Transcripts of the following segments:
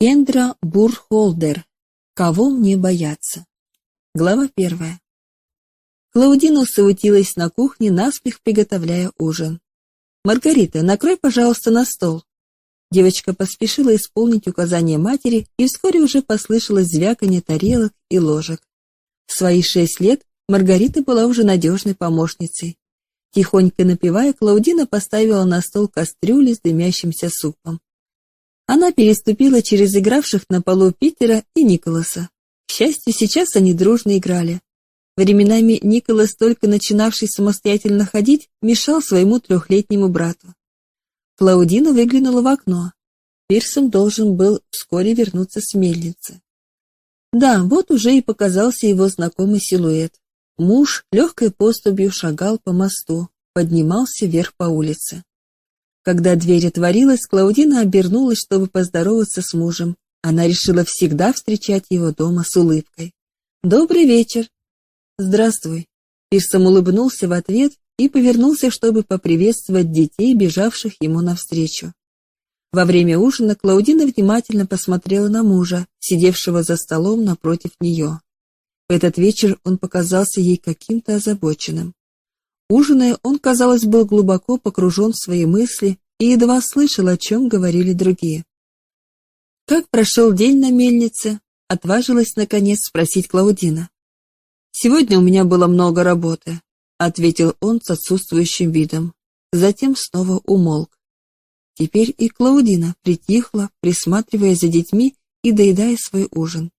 Кендра Бурхолдер. Кого мне бояться? Глава первая. Клаудина суетилась на кухне, наспех приготовляя ужин. «Маргарита, накрой, пожалуйста, на стол». Девочка поспешила исполнить указание матери, и вскоре уже послышалось звяканье тарелок и ложек. В свои шесть лет Маргарита была уже надежной помощницей. Тихонько напевая, Клаудина поставила на стол кастрюли с дымящимся супом. Она переступила через игравших на полу Питера и Николаса. К счастью, сейчас они дружно играли. Временами Николас, только начинавший самостоятельно ходить, мешал своему трехлетнему брату. Клаудина выглянула в окно. Пирсон должен был вскоре вернуться с мельницы. Да, вот уже и показался его знакомый силуэт. Муж легкой поступью шагал по мосту, поднимался вверх по улице. Когда дверь отворилась, Клаудина обернулась, чтобы поздороваться с мужем. Она решила всегда встречать его дома с улыбкой. «Добрый вечер!» «Здравствуй!» Пирсом улыбнулся в ответ и повернулся, чтобы поприветствовать детей, бежавших ему навстречу. Во время ужина Клаудина внимательно посмотрела на мужа, сидевшего за столом напротив нее. В этот вечер он показался ей каким-то озабоченным. Ужиная, он, казалось, был глубоко погружен в свои мысли и едва слышал, о чем говорили другие. «Как прошел день на мельнице?» — отважилась, наконец, спросить Клаудина. «Сегодня у меня было много работы», — ответил он с отсутствующим видом. Затем снова умолк. Теперь и Клаудина притихла, присматривая за детьми и доедая свой ужин.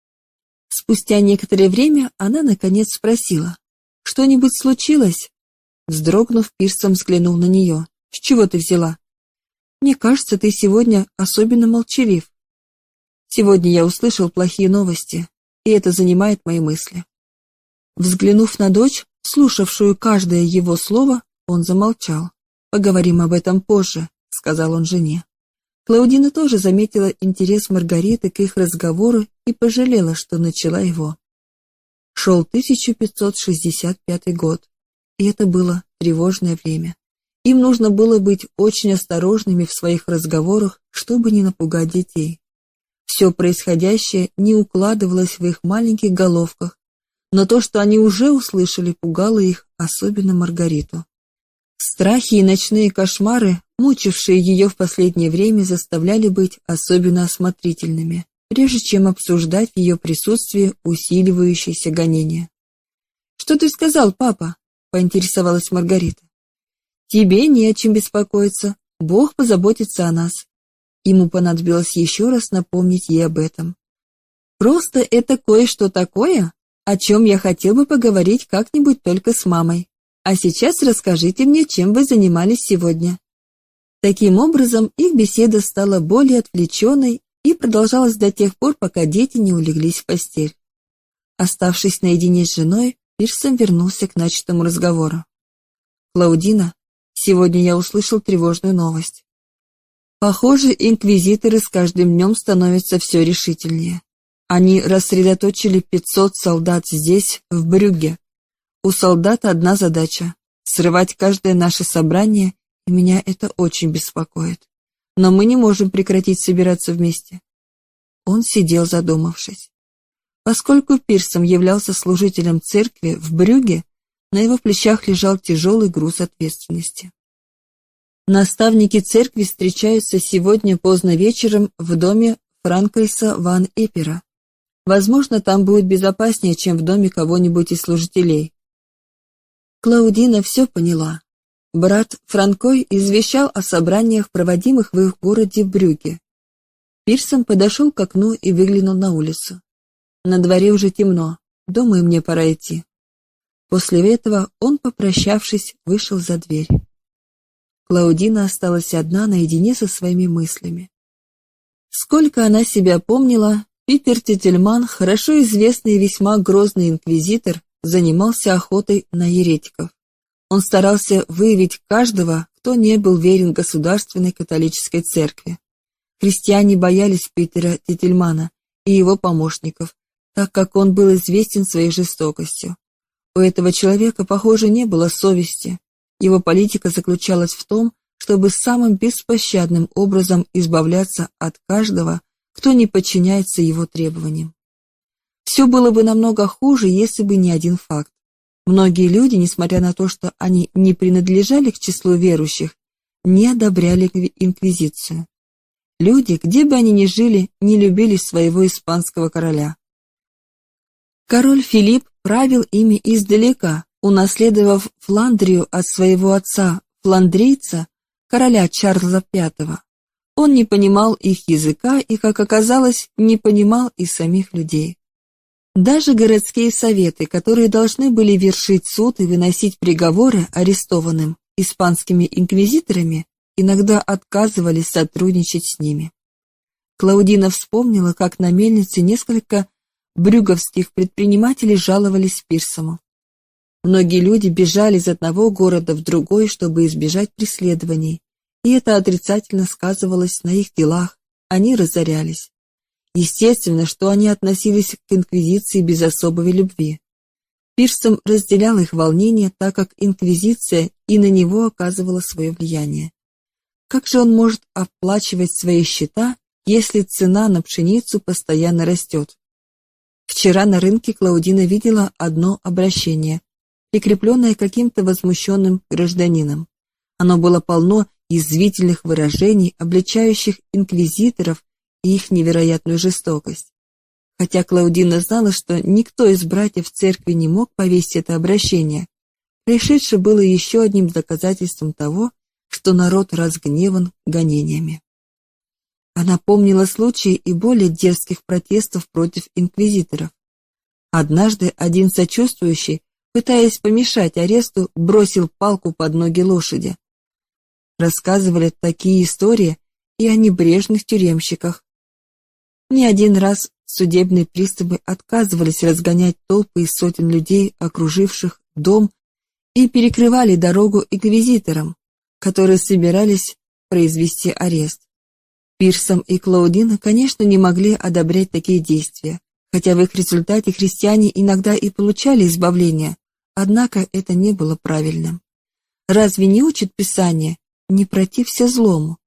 Спустя некоторое время она, наконец, спросила. «Что-нибудь случилось?» Вздрогнув, Пирсом взглянул на нее. «С чего ты взяла?» «Мне кажется, ты сегодня особенно молчалив. Сегодня я услышал плохие новости, и это занимает мои мысли». Взглянув на дочь, слушавшую каждое его слово, он замолчал. «Поговорим об этом позже», — сказал он жене. Клаудина тоже заметила интерес Маргариты к их разговору и пожалела, что начала его. Шел 1565 год. И это было тревожное время. Им нужно было быть очень осторожными в своих разговорах, чтобы не напугать детей. Все происходящее не укладывалось в их маленьких головках, но то, что они уже услышали, пугало их, особенно Маргариту. Страхи и ночные кошмары, мучившие ее в последнее время, заставляли быть особенно осмотрительными, прежде чем обсуждать в ее присутствии усиливающееся гонение. «Что ты сказал, папа?» — поинтересовалась Маргарита. «Тебе не о чем беспокоиться. Бог позаботится о нас». Ему понадобилось еще раз напомнить ей об этом. «Просто это кое-что такое, о чем я хотел бы поговорить как-нибудь только с мамой. А сейчас расскажите мне, чем вы занимались сегодня». Таким образом, их беседа стала более отвлеченной и продолжалась до тех пор, пока дети не улеглись в постель. Оставшись наедине с женой, Пирсон вернулся к начатому разговору. «Клаудина, сегодня я услышал тревожную новость. Похоже, инквизиторы с каждым днем становятся все решительнее. Они рассредоточили 500 солдат здесь, в Брюгге. У солдата одна задача — срывать каждое наше собрание, и меня это очень беспокоит. Но мы не можем прекратить собираться вместе». Он сидел задумавшись. Поскольку Пирсом являлся служителем церкви в Брюге, на его плечах лежал тяжелый груз ответственности. Наставники церкви встречаются сегодня поздно вечером в доме Франкельса ван Эпера. Возможно, там будет безопаснее, чем в доме кого-нибудь из служителей. Клаудина все поняла. Брат Франкой извещал о собраниях, проводимых в их городе Брюге. Пирсон подошел к окну и выглянул на улицу. На дворе уже темно, думаю, мне пора идти. После этого он, попрощавшись, вышел за дверь. Клаудина осталась одна наедине со своими мыслями. Сколько она себя помнила, Питер Тительман, хорошо известный и весьма грозный инквизитор, занимался охотой на еретиков. Он старался выявить каждого, кто не был верен государственной католической церкви. Христиане боялись Питера Тительмана и его помощников, так как он был известен своей жестокостью. У этого человека, похоже, не было совести. Его политика заключалась в том, чтобы самым беспощадным образом избавляться от каждого, кто не подчиняется его требованиям. Все было бы намного хуже, если бы не один факт. Многие люди, несмотря на то, что они не принадлежали к числу верующих, не одобряли инквизицию. Люди, где бы они ни жили, не любили своего испанского короля. Король Филипп правил ими издалека, унаследовав Фландрию от своего отца, фландрийца, короля Чарльза V. Он не понимал их языка и, как оказалось, не понимал и самих людей. Даже городские советы, которые должны были вершить суд и выносить приговоры арестованным испанскими инквизиторами, иногда отказывались сотрудничать с ними. Клаудина вспомнила, как на мельнице несколько брюговских предпринимателей жаловались Пирсому. Многие люди бежали из одного города в другой, чтобы избежать преследований, и это отрицательно сказывалось на их делах, они разорялись. Естественно, что они относились к инквизиции без особой любви. Пирсом разделял их волнение, так как инквизиция и на него оказывала свое влияние. Как же он может оплачивать свои счета, если цена на пшеницу постоянно растет? Вчера на рынке Клаудина видела одно обращение, прикрепленное каким-то возмущенным гражданином. Оно было полно язвительных выражений, обличающих инквизиторов и их невероятную жестокость. Хотя Клаудина знала, что никто из братьев церкви не мог повесить это обращение, пришедшее было еще одним доказательством того, что народ разгневан гонениями. Она помнила случаи и более дерзких протестов против инквизиторов. Однажды один сочувствующий, пытаясь помешать аресту, бросил палку под ноги лошади. Рассказывали такие истории и о небрежных тюремщиках. Не один раз судебные приставы отказывались разгонять толпы из сотен людей, окруживших дом, и перекрывали дорогу инквизиторам, которые собирались произвести арест. Пирсом и Клаудина, конечно, не могли одобрять такие действия, хотя в их результате христиане иногда и получали избавление, однако это не было правильным. Разве не учит Писание «не протився злому»?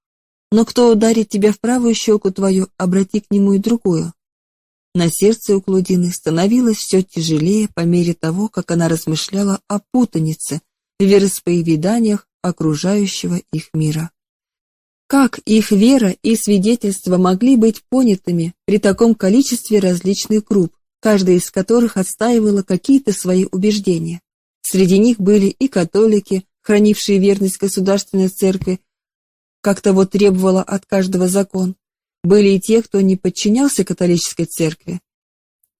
Но кто ударит тебя в правую щеку твою, обрати к нему и другую. На сердце у Клаудины становилось все тяжелее по мере того, как она размышляла о путанице в вероисповеданиях окружающего их мира. Как их вера и свидетельства могли быть понятыми при таком количестве различных групп, каждая из которых отстаивала какие-то свои убеждения? Среди них были и католики, хранившие верность государственной церкви, как того требовало от каждого закон. Были и те, кто не подчинялся католической церкви.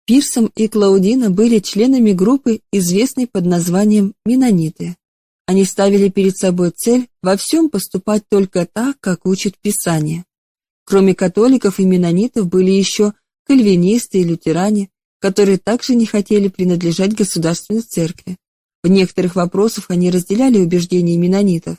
Пирсом и Клаудина были членами группы, известной под названием «Менониты». Они ставили перед собой цель во всем поступать только так, как учит Писание. Кроме католиков и менонитов были еще кальвинисты и лютеране, которые также не хотели принадлежать государственной церкви. В некоторых вопросах они разделяли убеждения менонитов,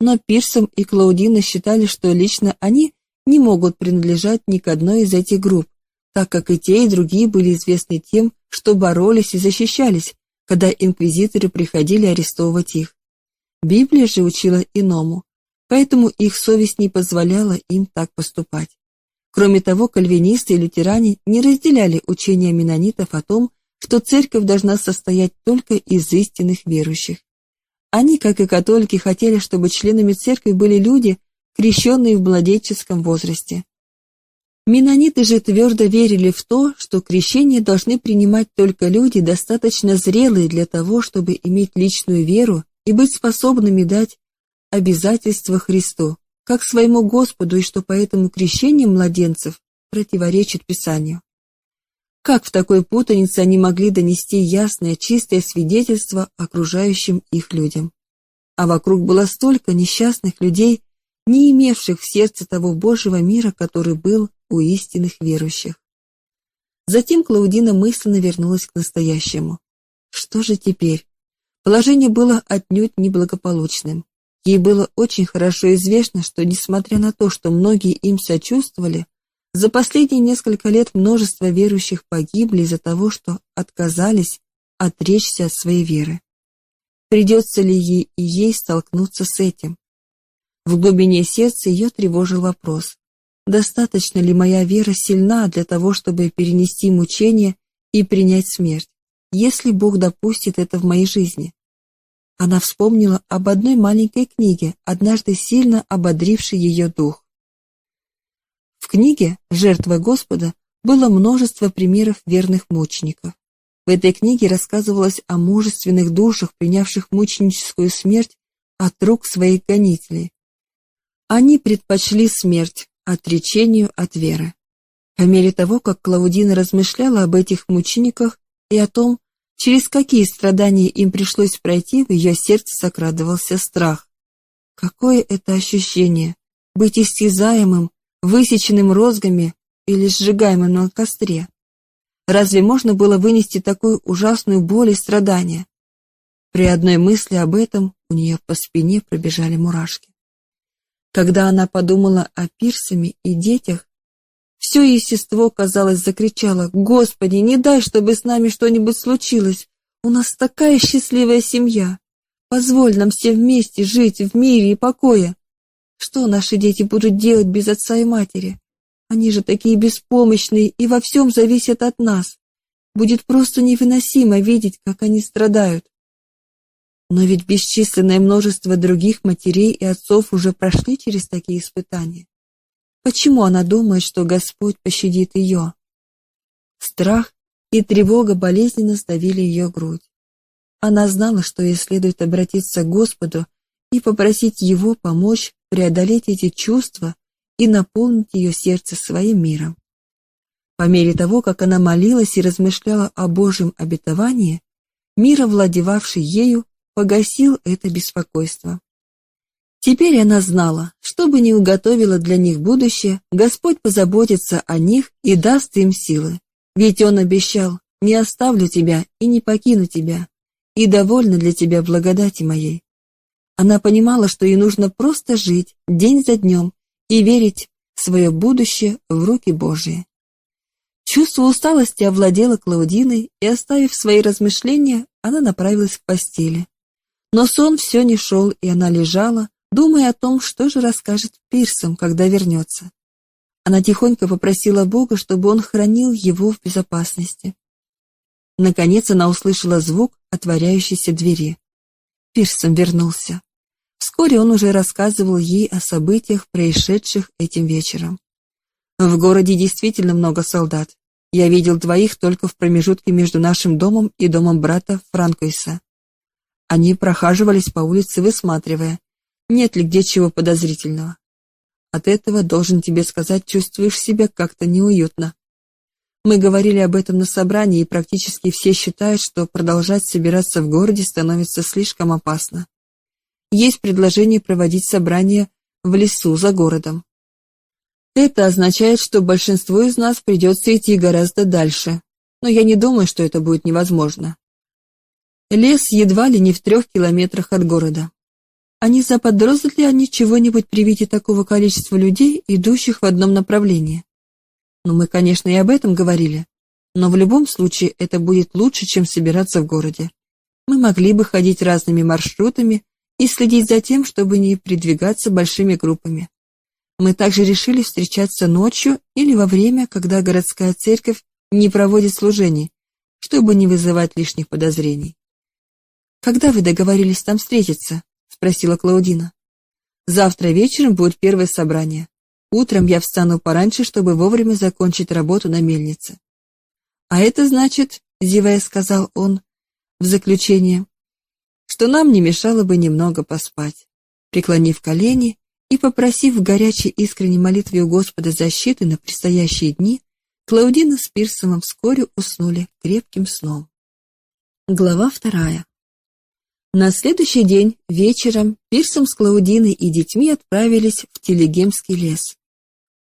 но Пирсом и Клаудина считали, что лично они не могут принадлежать ни к одной из этих групп, так как и те, и другие были известны тем, что боролись и защищались, когда инквизиторы приходили арестовывать их. Библия же учила иному, поэтому их совесть не позволяла им так поступать. Кроме того, кальвинисты и лютеране не разделяли учения менонитов о том, что церковь должна состоять только из истинных верующих. Они, как и католики, хотели, чтобы членами церкви были люди, крещенные в младенческом возрасте. Менониты же твердо верили в то, что крещение должны принимать только люди, достаточно зрелые для того, чтобы иметь личную веру и быть способными дать обязательства Христу, как своему Господу, и что поэтому крещение младенцев противоречит Писанию. Как в такой путанице они могли донести ясное, чистое свидетельство окружающим их людям? А вокруг было столько несчастных людей, не имевших в сердце того Божьего мира, который был у истинных верующих. Затем Клаудина мысленно вернулась к настоящему. Что же теперь? Положение было отнюдь неблагополучным. Ей было очень хорошо известно, что, несмотря на то, что многие им сочувствовали, за последние несколько лет множество верующих погибли из-за того, что отказались отречься от своей веры. Придется ли ей и ей столкнуться с этим? В глубине сердца ее тревожил вопрос, достаточно ли моя вера сильна для того, чтобы перенести мучения и принять смерть, если Бог допустит это в моей жизни. Она вспомнила об одной маленькой книге, однажды сильно ободрившей ее дух. В книге «Жертва Господа» было множество примеров верных мучеников. В этой книге рассказывалось о мужественных душах, принявших мученическую смерть от рук своих гонителей. Они предпочли смерть отречению от веры. По мере того, как Клаудина размышляла об этих мучениках и о том, через какие страдания им пришлось пройти, в ее сердце закрадывался страх. Какое это ощущение — быть истязаемым, высеченным розгами или сжигаемым на костре? Разве можно было вынести такую ужасную боль и страдания? При одной мысли об этом у нее по спине пробежали мурашки. Когда она подумала о Пирсами и детях, все естество, казалось, закричало, «Господи, не дай, чтобы с нами что-нибудь случилось! У нас такая счастливая семья! Позволь нам все вместе жить в мире и покое! Что наши дети будут делать без отца и матери? Они же такие беспомощные и во всем зависят от нас. Будет просто невыносимо видеть, как они страдают. Но ведь бесчисленное множество других матерей и отцов уже прошли через такие испытания. Почему она думает, что Господь пощадит ее? Страх и тревога болезненно сдавили ее грудь. Она знала, что ей следует обратиться к Господу и попросить Его помочь преодолеть эти чувства и наполнить ее сердце своим миром. По мере того, как она молилась и размышляла о Божьем обетовании, мир, овладевавший ею, погасил это беспокойство. Теперь она знала, что бы ни уготовило для них будущее, Господь позаботится о них и даст им силы. Ведь Он обещал, не оставлю тебя и не покину тебя, и довольна для тебя благодати моей. Она понимала, что ей нужно просто жить день за днем и верить в свое будущее в руки Божьи. Чувство усталости овладело Клаудиной, и, оставив свои размышления, она направилась к постели. Но сон все не шел, и она лежала, думая о том, что же расскажет Пирсом, когда вернется. Она тихонько попросила Бога, чтобы он хранил его в безопасности. Наконец она услышала звук отворяющейся двери. Пирсом вернулся. Вскоре он уже рассказывал ей о событиях, происшедших этим вечером. В городе действительно много солдат. Я видел двоих только в промежутке между нашим домом и домом брата Франкойса. Они прохаживались по улице, высматривая, нет ли где чего подозрительного. От этого, должен тебе сказать, чувствуешь себя как-то неуютно. Мы говорили об этом на собрании, и практически все считают, что продолжать собираться в городе становится слишком опасно. Есть предложение проводить собрание в лесу за городом. Это означает, что большинству из нас придется идти гораздо дальше, но я не думаю, что это будет невозможно. Лес едва ли не в трех километрах от города. А не заподозрят ли они чего-нибудь при виде такого количества людей, идущих в одном направлении? Ну, мы, конечно, и об этом говорили, но в любом случае это будет лучше, чем собираться в городе. Мы могли бы ходить разными маршрутами и следить за тем, чтобы не передвигаться большими группами. Мы также решили встречаться ночью или во время, когда городская церковь не проводит служений, чтобы не вызывать лишних подозрений. «Когда вы договорились там встретиться?» — спросила Клаудина. «Завтра вечером будет первое собрание. Утром я встану пораньше, чтобы вовремя закончить работу на мельнице». «А это значит, — зевая сказал он в заключение, — что нам не мешало бы немного поспать». Преклонив колени и попросив в горячей искренней молитве у Господа защиты на предстоящие дни, Клаудина с Пирсомом вскоре уснули крепким сном. Глава вторая. На следующий день вечером Пирсом с Клаудиной и детьми отправились в Телегемский лес.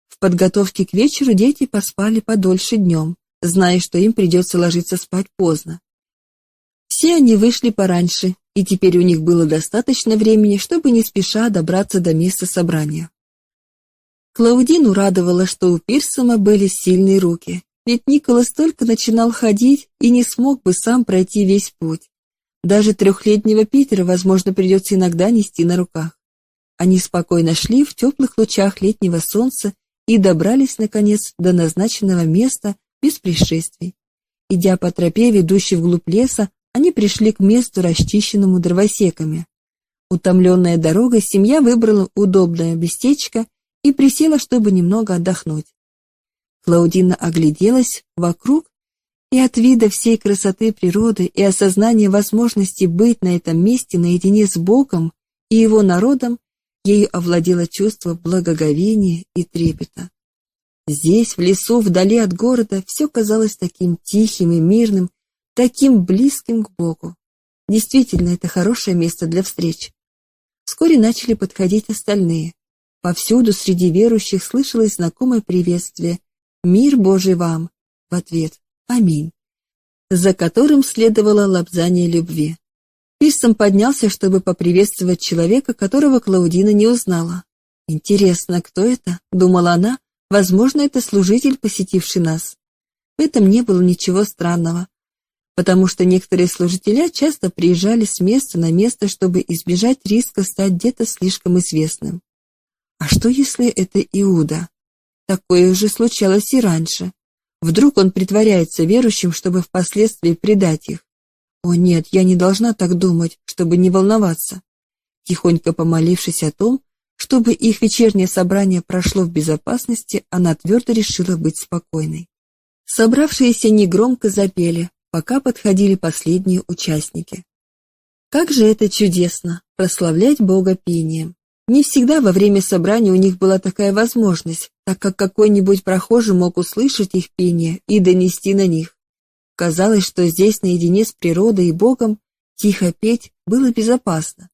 В подготовке к вечеру дети поспали подольше днем, зная, что им придется ложиться спать поздно. Все они вышли пораньше, и теперь у них было достаточно времени, чтобы не спеша добраться до места собрания. Клаудину радовало, что у Пирсома были сильные руки, ведь Николас только начинал ходить и не смог бы сам пройти весь путь. Даже трехлетнего Питера, возможно, придется иногда нести на руках. Они спокойно шли в теплых лучах летнего солнца и добрались, наконец, до назначенного места без происшествий. Идя по тропе, ведущей вглубь леса, они пришли к месту, расчищенному дровосеками. Утомленная дорогой, семья выбрала удобное местечко и присела, чтобы немного отдохнуть. Клаудина огляделась вокруг, и от вида всей красоты природы и осознания возможности быть на этом месте наедине с Богом и его народом, ею овладело чувство благоговения и трепета. Здесь, в лесу, вдали от города, все казалось таким тихим и мирным, таким близким к Богу. Действительно, это хорошее место для встреч. Вскоре начали подходить остальные. Повсюду среди верующих слышалось знакомое приветствие «Мир Божий вам!» в ответ «Аминь», за которым следовало лобзание любви. Пирсом поднялся, чтобы поприветствовать человека, которого Клаудина не узнала. «Интересно, кто это?» — думала она. «Возможно, это служитель, посетивший нас». В этом не было ничего странного потому что некоторые служители часто приезжали с места на место, чтобы избежать риска стать где-то слишком известным. А что, если это Иуда? Такое уже случалось и раньше. Вдруг он притворяется верующим, чтобы впоследствии предать их. О нет, я не должна так думать, чтобы не волноваться. Тихонько помолившись о том, чтобы их вечернее собрание прошло в безопасности, она твердо решила быть спокойной. Собравшиеся негромко запели, пока подходили последние участники. Как же это чудесно – прославлять Бога пением. Не всегда во время собрания у них была такая возможность, так как какой-нибудь прохожий мог услышать их пение и донести на них. Казалось, что здесь наедине с природой и Богом тихо петь было безопасно.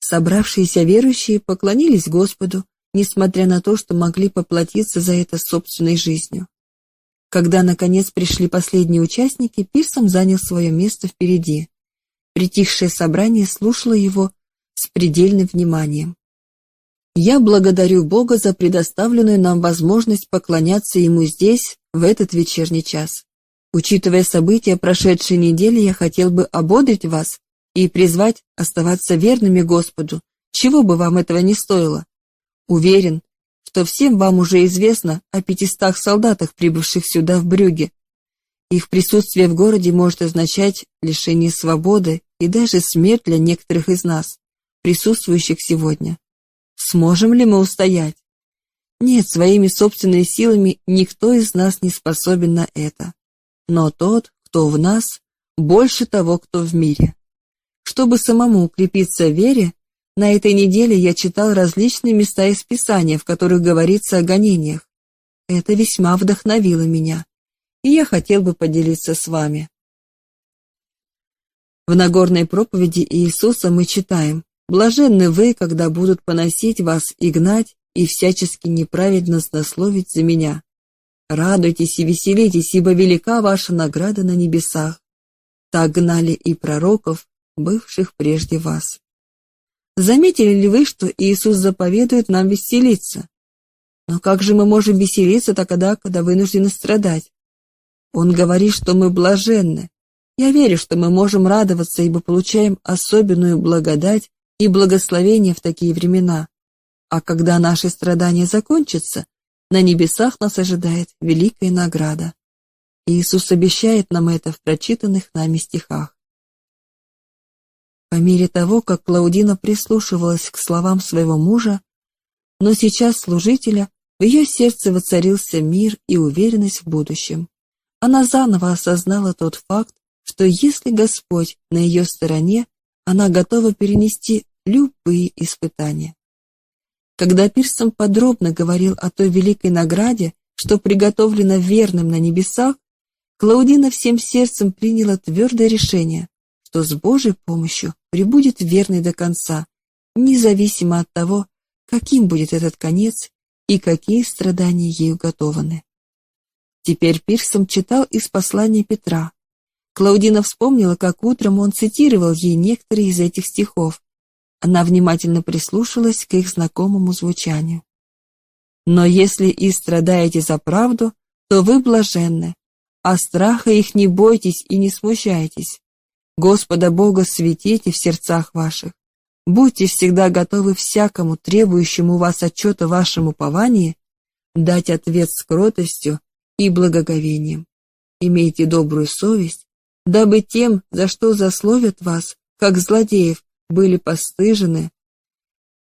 Собравшиеся верующие поклонились Господу, несмотря на то, что могли поплатиться за это собственной жизнью. Когда, наконец, пришли последние участники, Пирсом занял свое место впереди. Притихшее собрание слушало его с предельным вниманием. «Я благодарю Бога за предоставленную нам возможность поклоняться Ему здесь, в этот вечерний час. Учитывая события прошедшей недели, я хотел бы ободрить вас и призвать оставаться верными Господу, чего бы вам этого не стоило. Уверен, что всем вам уже известно о пятистах солдатах, прибывших сюда в Брюге. Их присутствие в городе может означать лишение свободы и даже смерть для некоторых из нас, присутствующих сегодня. Сможем ли мы устоять? Нет, своими собственными силами никто из нас не способен на это. Но тот, кто в нас, больше того, кто в мире. Чтобы самому укрепиться в вере, на этой неделе я читал различные места из Писания, в которых говорится о гонениях. Это весьма вдохновило меня, и я хотел бы поделиться с вами. В Нагорной проповеди Иисуса мы читаем «Блаженны вы, когда будут поносить вас и гнать, и всячески неправедно злословить за меня. Радуйтесь и веселитесь, ибо велика ваша награда на небесах. Так гнали и пророков, бывших прежде вас». Заметили ли вы, что Иисус заповедует нам веселиться? Но как же мы можем веселиться тогда, когда вынуждены страдать? Он говорит, что мы блаженны. Я верю, что мы можем радоваться, ибо получаем особенную благодать и благословение в такие времена. А когда наши страдания закончатся, на небесах нас ожидает великая награда. Иисус обещает нам это в прочитанных нами стихах. По мере того, как Клаудина прислушивалась к словам своего мужа, но сейчас служителя, в ее сердце воцарился мир и уверенность в будущем. Она заново осознала тот факт, что если Господь на ее стороне, она готова перенести любые испытания. Когда Пирсом подробно говорил о той великой награде, что приготовлено верным на небесах, Клаудина всем сердцем приняла твердое решение что с Божьей помощью прибудет верный до конца, независимо от того, каким будет этот конец и какие страдания ей уготованы. Теперь Пирсом читал из послания Петра. Клаудина вспомнила, как утром он цитировал ей некоторые из этих стихов. Она внимательно прислушалась к их знакомому звучанию. «Но если и страдаете за правду, то вы блаженны, а страха их не бойтесь и не смущайтесь, Господа Бога светите в сердцах ваших. Будьте всегда готовы всякому требующему вас отчета вашему уповании, дать ответ с кротостью и благоговением. Имейте добрую совесть, дабы тем, за что засловят вас, как злодеев, были постыжены,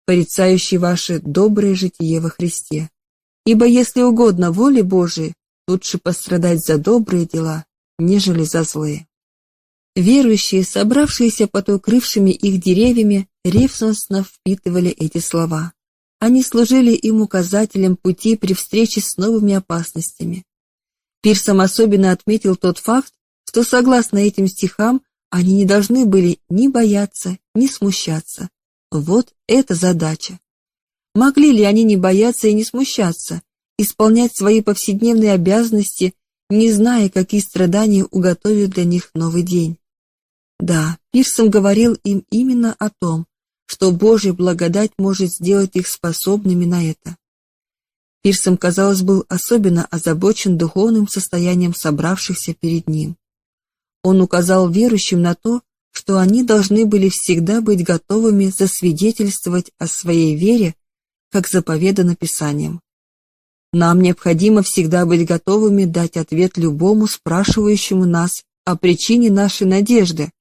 порицающие ваше доброе житие во Христе. Ибо если угодно воле Божией, лучше пострадать за добрые дела, нежели за злые. Верующие, собравшиеся под укрывшими их деревьями, ревностно впитывали эти слова. Они служили им указателем пути при встрече с новыми опасностями. Пирсом особенно отметил тот факт, что согласно этим стихам они не должны были ни бояться, ни смущаться. Вот эта задача. Могли ли они не бояться и не смущаться, исполнять свои повседневные обязанности, не зная, какие страдания уготовит для них новый день? Да, Пирсом говорил им именно о том, что Божья благодать может сделать их способными на это. Пирсом, казалось, был особенно озабочен духовным состоянием собравшихся перед ним. Он указал верующим на то, что они должны были всегда быть готовыми засвидетельствовать о своей вере, как заповедано Писанием. Нам необходимо всегда быть готовыми дать ответ любому спрашивающему нас о причине нашей надежды,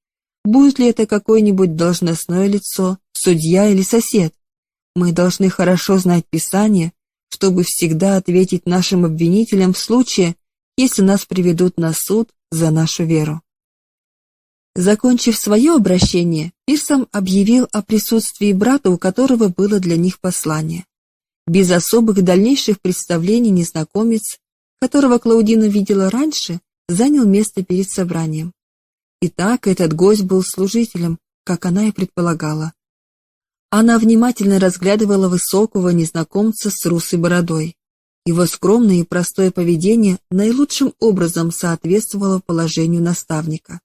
будет ли это какое-нибудь должностное лицо, судья или сосед. Мы должны хорошо знать Писание, чтобы всегда ответить нашим обвинителям в случае, если нас приведут на суд за нашу веру. Закончив свое обращение, Пирсом объявил о присутствии брата, у которого было для них послание. Без особых дальнейших представлений незнакомец, которого Клаудина видела раньше, занял место перед собранием. Итак, этот гость был служителем, как она и предполагала. Она внимательно разглядывала высокого незнакомца с русой бородой. Его скромное и простое поведение наилучшим образом соответствовало положению наставника.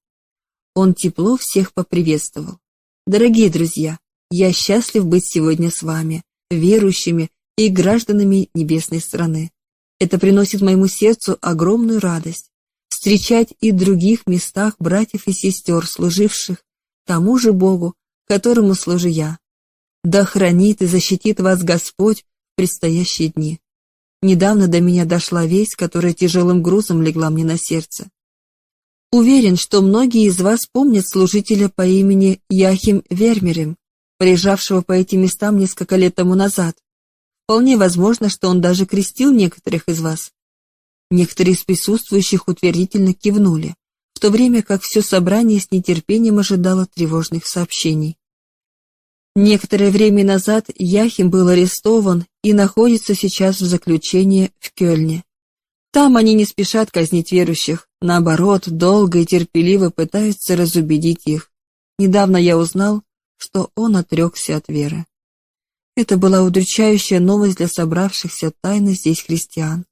Он тепло всех поприветствовал. «Дорогие друзья, я счастлив быть сегодня с вами, верующими и гражданами небесной страны. Это приносит моему сердцу огромную радость. Встречать и в других местах братьев и сестер, служивших тому же Богу, которому служу я. Да хранит и защитит вас Господь в предстоящие дни. Недавно до меня дошла весть, которая тяжелым грузом легла мне на сердце. Уверен, что многие из вас помнят служителя по имени Яхим Вермерем, приезжавшего по этим местам несколько лет тому назад. Вполне возможно, что он даже крестил некоторых из вас. Некоторые из присутствующих утвердительно кивнули, в то время как все собрание с нетерпением ожидало тревожных сообщений. Некоторое время назад Яхим был арестован и находится сейчас в заключении в Кёльне. Там они не спешат казнить верующих, наоборот, долго и терпеливо пытаются разубедить их. Недавно я узнал, что он отрекся от веры. Это была удручающая новость для собравшихся тайно здесь христиан.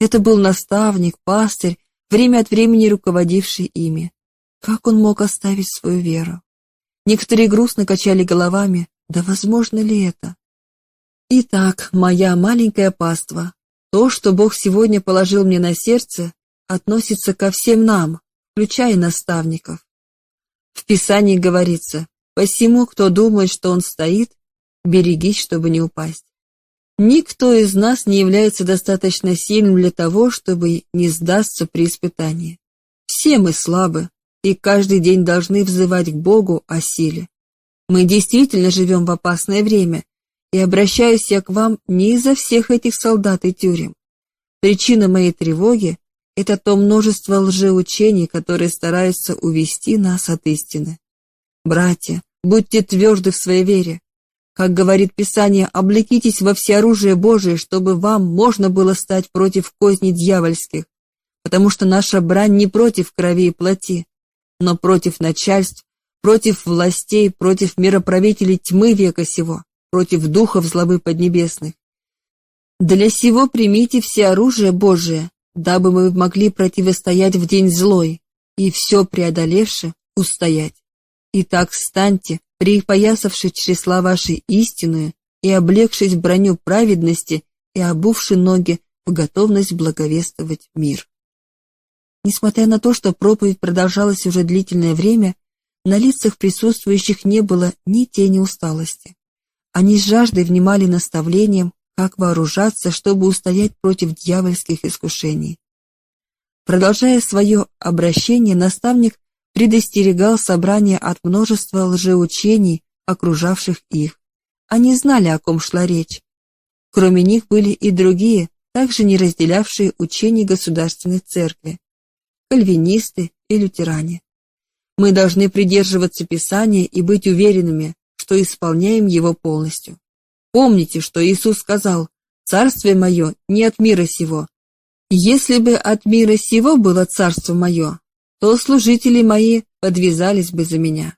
Это был наставник, пастырь, время от времени руководивший ими. Как он мог оставить свою веру? Некоторые грустно качали головами, да возможно ли это? Итак, моя маленькая паства, то, что Бог сегодня положил мне на сердце, относится ко всем нам, включая наставников. В Писании говорится, «Посему, кто думает, что он стоит, берегись, чтобы не упасть». Никто из нас не является достаточно сильным для того, чтобы не сдастся при испытании. Все мы слабы, и каждый день должны взывать к Богу о силе. Мы действительно живем в опасное время, и обращаюсь я к вам не из-за всех этих солдат и тюрем. Причина моей тревоги — это то множество лжеучений, которые стараются увести нас от истины. Братья, будьте тверды в своей вере. Как говорит Писание, облекитесь во всеоружие Божие, чтобы вам можно было стать против козней дьявольских, потому что наша брань не против крови и плоти, но против начальств, против властей, против мироправителей тьмы века сего против духов злобы поднебесных. Для сего примите все оружие Божие, дабы мы могли противостоять в день злой и все преодолевши устоять. Итак, встаньте, припоясавши чресла вашей истинную и облегшись в броню праведности и обувши ноги в готовность благовествовать мир. Несмотря на то, что проповедь продолжалась уже длительное время, на лицах присутствующих не было ни тени усталости. Они с жаждой внимали наставлениям, как вооружаться, чтобы устоять против дьявольских искушений. Продолжая свое обращение, наставник предостерегал собрание от множества лжеучений, окружавших их. Они знали, о ком шла речь. Кроме них были и другие, также не разделявшие учений государственной церкви, кальвинисты и лютеране. Мы должны придерживаться Писания и быть уверенными, что исполняем его полностью. Помните, что Иисус сказал, «Царствие мое не от мира сего». Если бы от мира сего было царство мое, то служители мои подвязались бы за меня.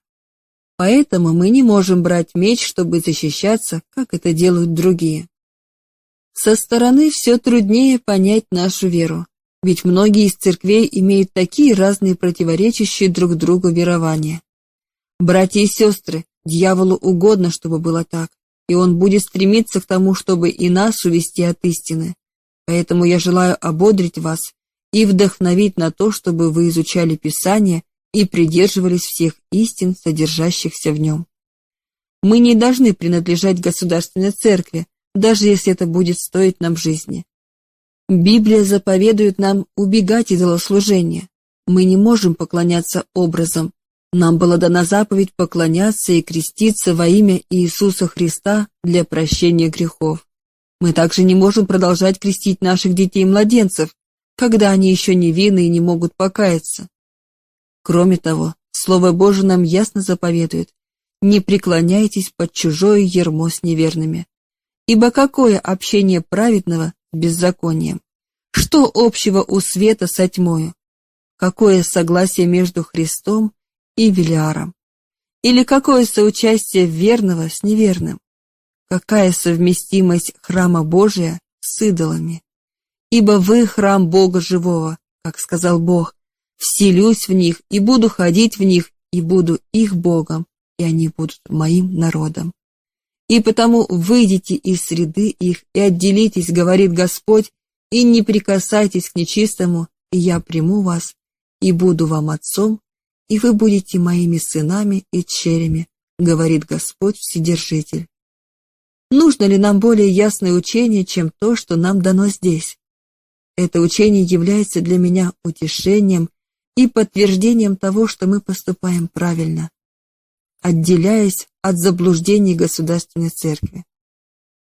Поэтому мы не можем брать меч, чтобы защищаться, как это делают другие. Со стороны все труднее понять нашу веру, ведь многие из церквей имеют такие разные противоречащие друг другу верования. Братья и сестры, дьяволу угодно, чтобы было так, и он будет стремиться к тому, чтобы и нас увести от истины. Поэтому я желаю ободрить вас и вдохновить на то, чтобы вы изучали Писание и придерживались всех истин, содержащихся в нем. Мы не должны принадлежать государственной церкви, даже если это будет стоить нам жизни. Библия заповедует нам убегать идолослужения. Мы не можем поклоняться образом. Нам была дана заповедь поклоняться и креститься во имя Иисуса Христа для прощения грехов. Мы также не можем продолжать крестить наших детей и младенцев, когда они еще невинны и не могут покаяться. Кроме того, Слово Божие нам ясно заповедует, не преклоняйтесь под чужое ермо с неверными. Ибо какое общение праведного беззаконием. Что общего у света со тьмою? Какое согласие между Христом и Велиаром? Или какое соучастие верного с неверным? Какая совместимость храма Божия с идолами? Ибо вы храм Бога живого, как сказал Бог, вселюсь в них и буду ходить в них, и буду их Богом, и они будут моим народом. И потому выйдите из среды их и отделитесь, говорит Господь, и не прикасайтесь к нечистому, и я приму вас, и буду вам отцом, и вы будете моими сынами и черями, говорит Господь Вседержитель. Нужно ли нам более ясное учение, чем то, что нам дано здесь? Это учение является для меня утешением и подтверждением того, что мы поступаем правильно отделяясь от заблуждений государственной церкви.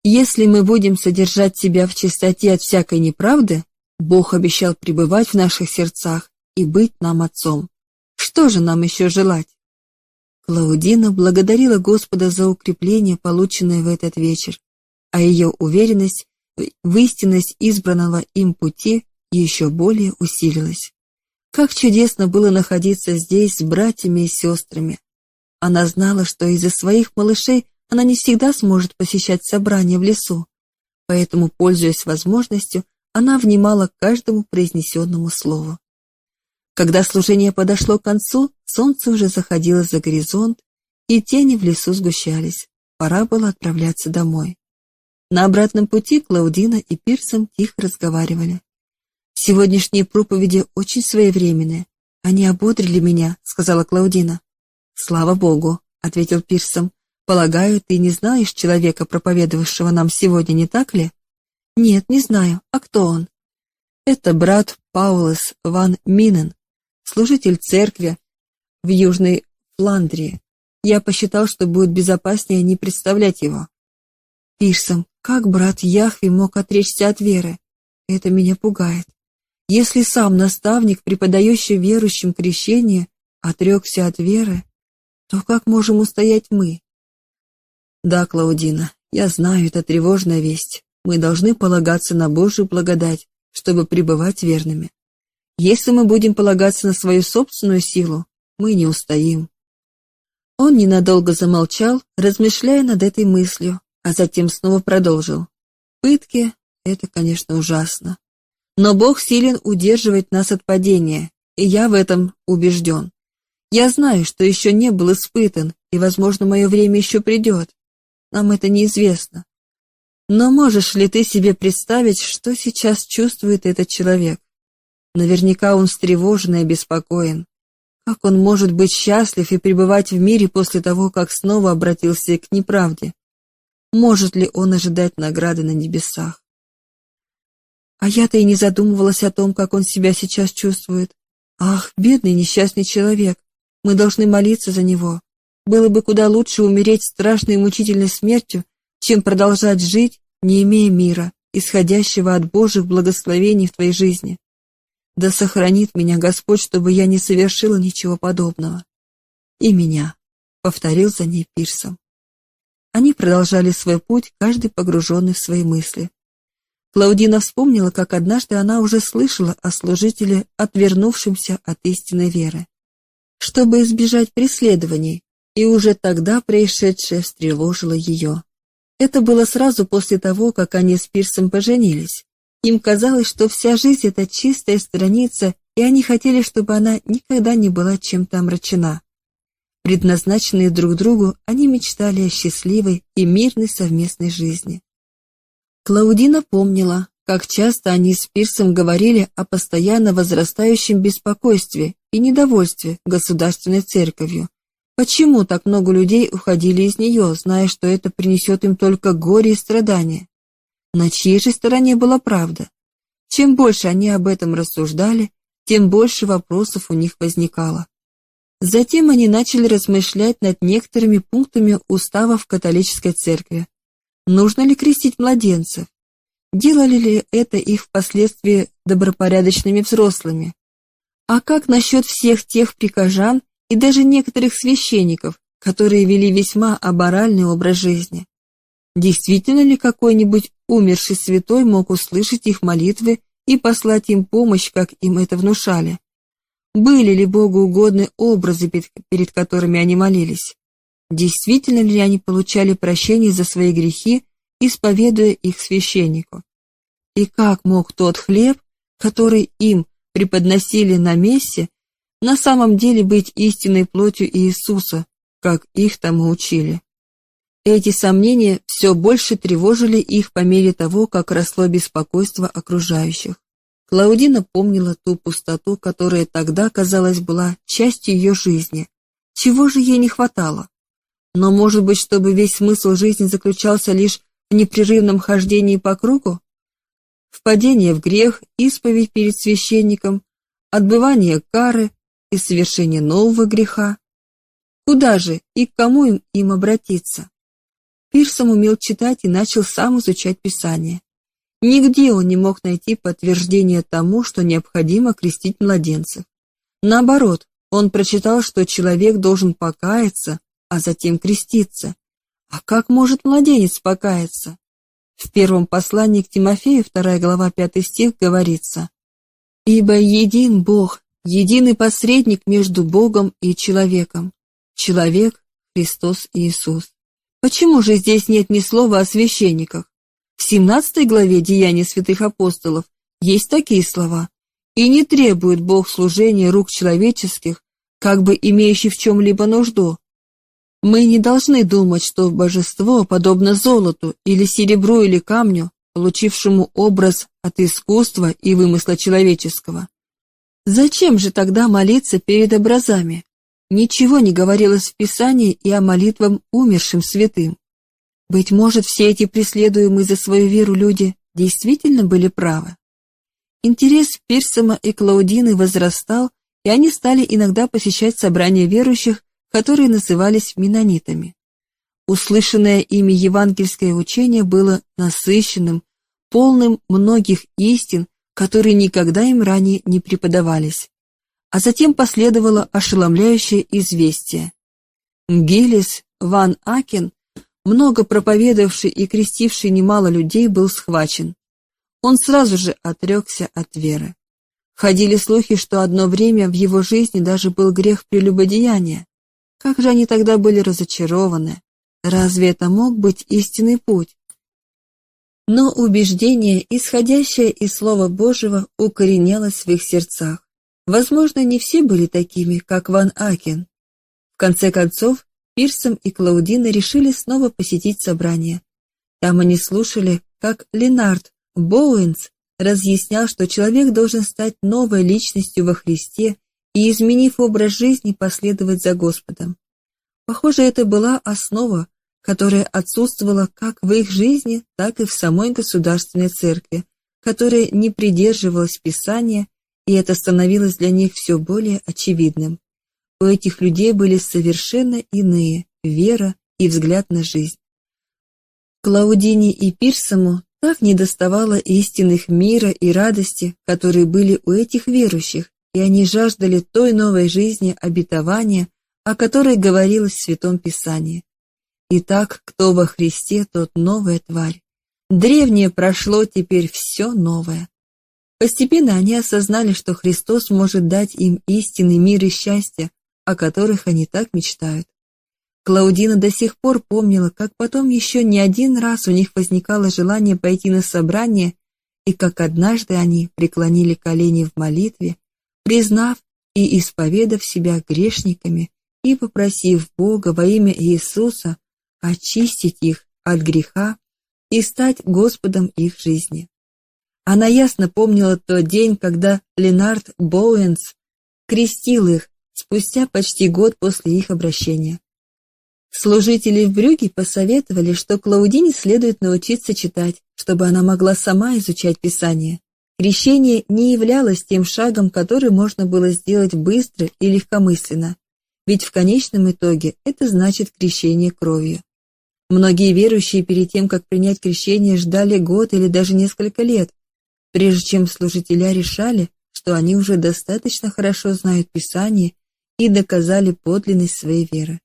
Если мы будем содержать себя в чистоте от всякой неправды, Бог обещал пребывать в наших сердцах и быть нам отцом. Что же нам еще желать? Клаудина благодарила Господа за укрепление, полученное в этот вечер, а ее уверенность в истинность избранного им пути еще более усилилась. Как чудесно было находиться здесь с братьями и сестрами, она знала, что из-за своих малышей она не всегда сможет посещать собрания в лесу, поэтому, пользуясь возможностью, она внимала каждому произнесенному слову. Когда служение подошло к концу, солнце уже заходило за горизонт, и тени в лесу сгущались. Пора было отправляться домой. На обратном пути Клаудина и Пирсом тихо разговаривали. «Сегодняшние проповеди очень своевременные. Они ободрили меня», — сказала Клаудина. «Слава Богу», — ответил Пирсом. «Полагаю, ты не знаешь человека, проповедовавшего нам сегодня, не так ли?» «Нет, не знаю. А кто он?» «Это брат Паулес ван Минен, служитель церкви в Южной Фландрии. Я посчитал, что будет безопаснее не представлять его». «Пирсом, как брат Яхви мог отречься от веры? Это меня пугает. Если сам наставник, преподающий верующим крещение, отрекся от веры, то как можем устоять мы? Да, Клаудина, я знаю, это тревожная весть. Мы должны полагаться на Божью благодать, чтобы пребывать верными. Если мы будем полагаться на свою собственную силу, мы не устоим. Он ненадолго замолчал, размышляя над этой мыслью, а затем снова продолжил. Пытки — это, конечно, ужасно. Но Бог силен удерживать нас от падения, и я в этом убежден. Я знаю, что еще не был испытан, и, возможно, мое время еще придет. Нам это неизвестно. Но можешь ли ты себе представить, что сейчас чувствует этот человек? Наверняка он встревожен и обеспокоен. Как он может быть счастлив и пребывать в мире после того, как снова обратился к неправде? может ли он ожидать награды на небесах. А я-то и не задумывалась о том, как он себя сейчас чувствует. Ах, бедный несчастный человек, мы должны молиться за него. Было бы куда лучше умереть страшной и мучительной смертью, чем продолжать жить, не имея мира, исходящего от Божьих благословений в твоей жизни. Да сохранит меня Господь, чтобы я не совершила ничего подобного. И меня, — повторил за ней Пирсом. Они продолжали свой путь, каждый погруженный в свои мысли. Клаудина вспомнила, как однажды она уже слышала о служителе, отвернувшемся от истинной веры. Чтобы избежать преследований, и уже тогда происшедшее встревожило ее. Это было сразу после того, как они с Пирсом поженились. Им казалось, что вся жизнь — это чистая страница, и они хотели, чтобы она никогда не была чем-то омрачена. Предназначенные друг другу, они мечтали о счастливой и мирной совместной жизни. Клаудина помнила, как часто они с Пирсом говорили о постоянно возрастающем беспокойстве и недовольстве государственной церковью. Почему так много людей уходили из нее, зная, что это принесет им только горе и страдания? На чьей же стороне была правда? Чем больше они об этом рассуждали, тем больше вопросов у них возникало. Затем они начали размышлять над некоторыми пунктами уставов католической церкви, Нужно ли крестить младенцев? Делали ли это их впоследствии добропорядочными взрослыми? А как насчет всех тех прихожан и даже некоторых священников, которые вели весьма аборальный образ жизни? Действительно ли какой-нибудь умерший святой мог услышать их молитвы и послать им помощь, как им это внушали? Были ли Богу угодны образы, перед которыми они молились? действительно ли они получали прощение за свои грехи, исповедуя их священнику. И как мог тот хлеб, который им преподносили на мессе, на самом деле быть истинной плотью Иисуса, как их тому учили. Эти сомнения все больше тревожили их по мере того, как росло беспокойство окружающих. Клаудина помнила ту пустоту, которая тогда, казалось, была частью ее жизни. Чего же ей не хватало? Но, может быть, чтобы весь смысл жизни заключался лишь в непрерывном хождении по кругу? Впадение в грех, исповедь перед священником, отбывание кары и совершение нового греха. Куда же и к кому им, им обратиться? Пирсом умел читать и начал сам изучать Писание. Нигде он не мог найти подтверждения тому, что необходимо крестить младенцев. Наоборот, он прочитал, что человек должен покаяться, а затем креститься. А как может младенец покаяться? В первом послании к Тимофею, вторая глава, пятый стих, говорится «Ибо един Бог, единый посредник между Богом и человеком. Человек – Христос Иисус». Почему же здесь нет ни слова о священниках? В 17 главе Деяний святых апостолов есть такие слова. «И не требует Бог служения рук человеческих, как бы имеющий в чем-либо нужду, мы не должны думать, что божество подобно золоту или серебру или камню, получившему образ от искусства и вымысла человеческого. Зачем же тогда молиться перед образами? Ничего не говорилось в Писании и о молитвам умершим святым. Быть может, все эти преследуемые за свою веру люди действительно были правы. Интерес Пирсома и Клаудины возрастал, и они стали иногда посещать собрания верующих которые назывались менонитами. Услышанное ими евангельское учение было насыщенным, полным многих истин, которые никогда им ранее не преподавались. А затем последовало ошеломляющее известие. Гиллис Ван Акен, много проповедовавший и крестивший немало людей, был схвачен. Он сразу же отрекся от веры. Ходили слухи, что одно время в его жизни даже был грех прелюбодеяния. Как же они тогда были разочарованы! Разве это мог быть истинный путь? Но убеждение, исходящее из Слова Божьего, укоренялось в их сердцах. Возможно, не все были такими, как Ван Акен. В конце концов, Пирсом и Клаудина решили снова посетить собрание. Там они слушали, как Ленард Боуэнс разъяснял, что человек должен стать новой личностью во Христе и, изменив образ жизни, последовать за Господом. Похоже, это была основа, которое отсутствовало как в их жизни, так и в самой государственной церкви, которая не придерживалась Писания, и это становилось для них все более очевидным. У этих людей были совершенно иные вера и взгляд на жизнь. Клаудине и Пирсому так недоставало истинных мира и радости, которые были у этих верующих, и они жаждали той новой жизни обетования, о которой говорилось в Святом Писании. Итак, кто во Христе, тот новая тварь. Древнее прошло, теперь все новое. Постепенно они осознали, что Христос может дать им истинный мир и счастье, о которых они так мечтают. Клаудина до сих пор помнила, как потом еще не один раз у них возникало желание пойти на собрание, и как однажды они преклонили колени в молитве, признав и исповедав себя грешниками и попросив Бога во имя Иисуса очистить их от греха и стать Господом их жизни. Она ясно помнила тот день, когда Ленард Боуэнс крестил их спустя почти год после их обращения. Служители в Брюге посоветовали, что Клаудине следует научиться читать, чтобы она могла сама изучать Писание. Крещение не являлось тем шагом, который можно было сделать быстро и легкомысленно, ведь в конечном итоге это значит крещение кровью. Многие верующие перед тем, как принять крещение, ждали год или даже несколько лет, прежде чем служителя решали, что они уже достаточно хорошо знают Писание и доказали подлинность своей веры.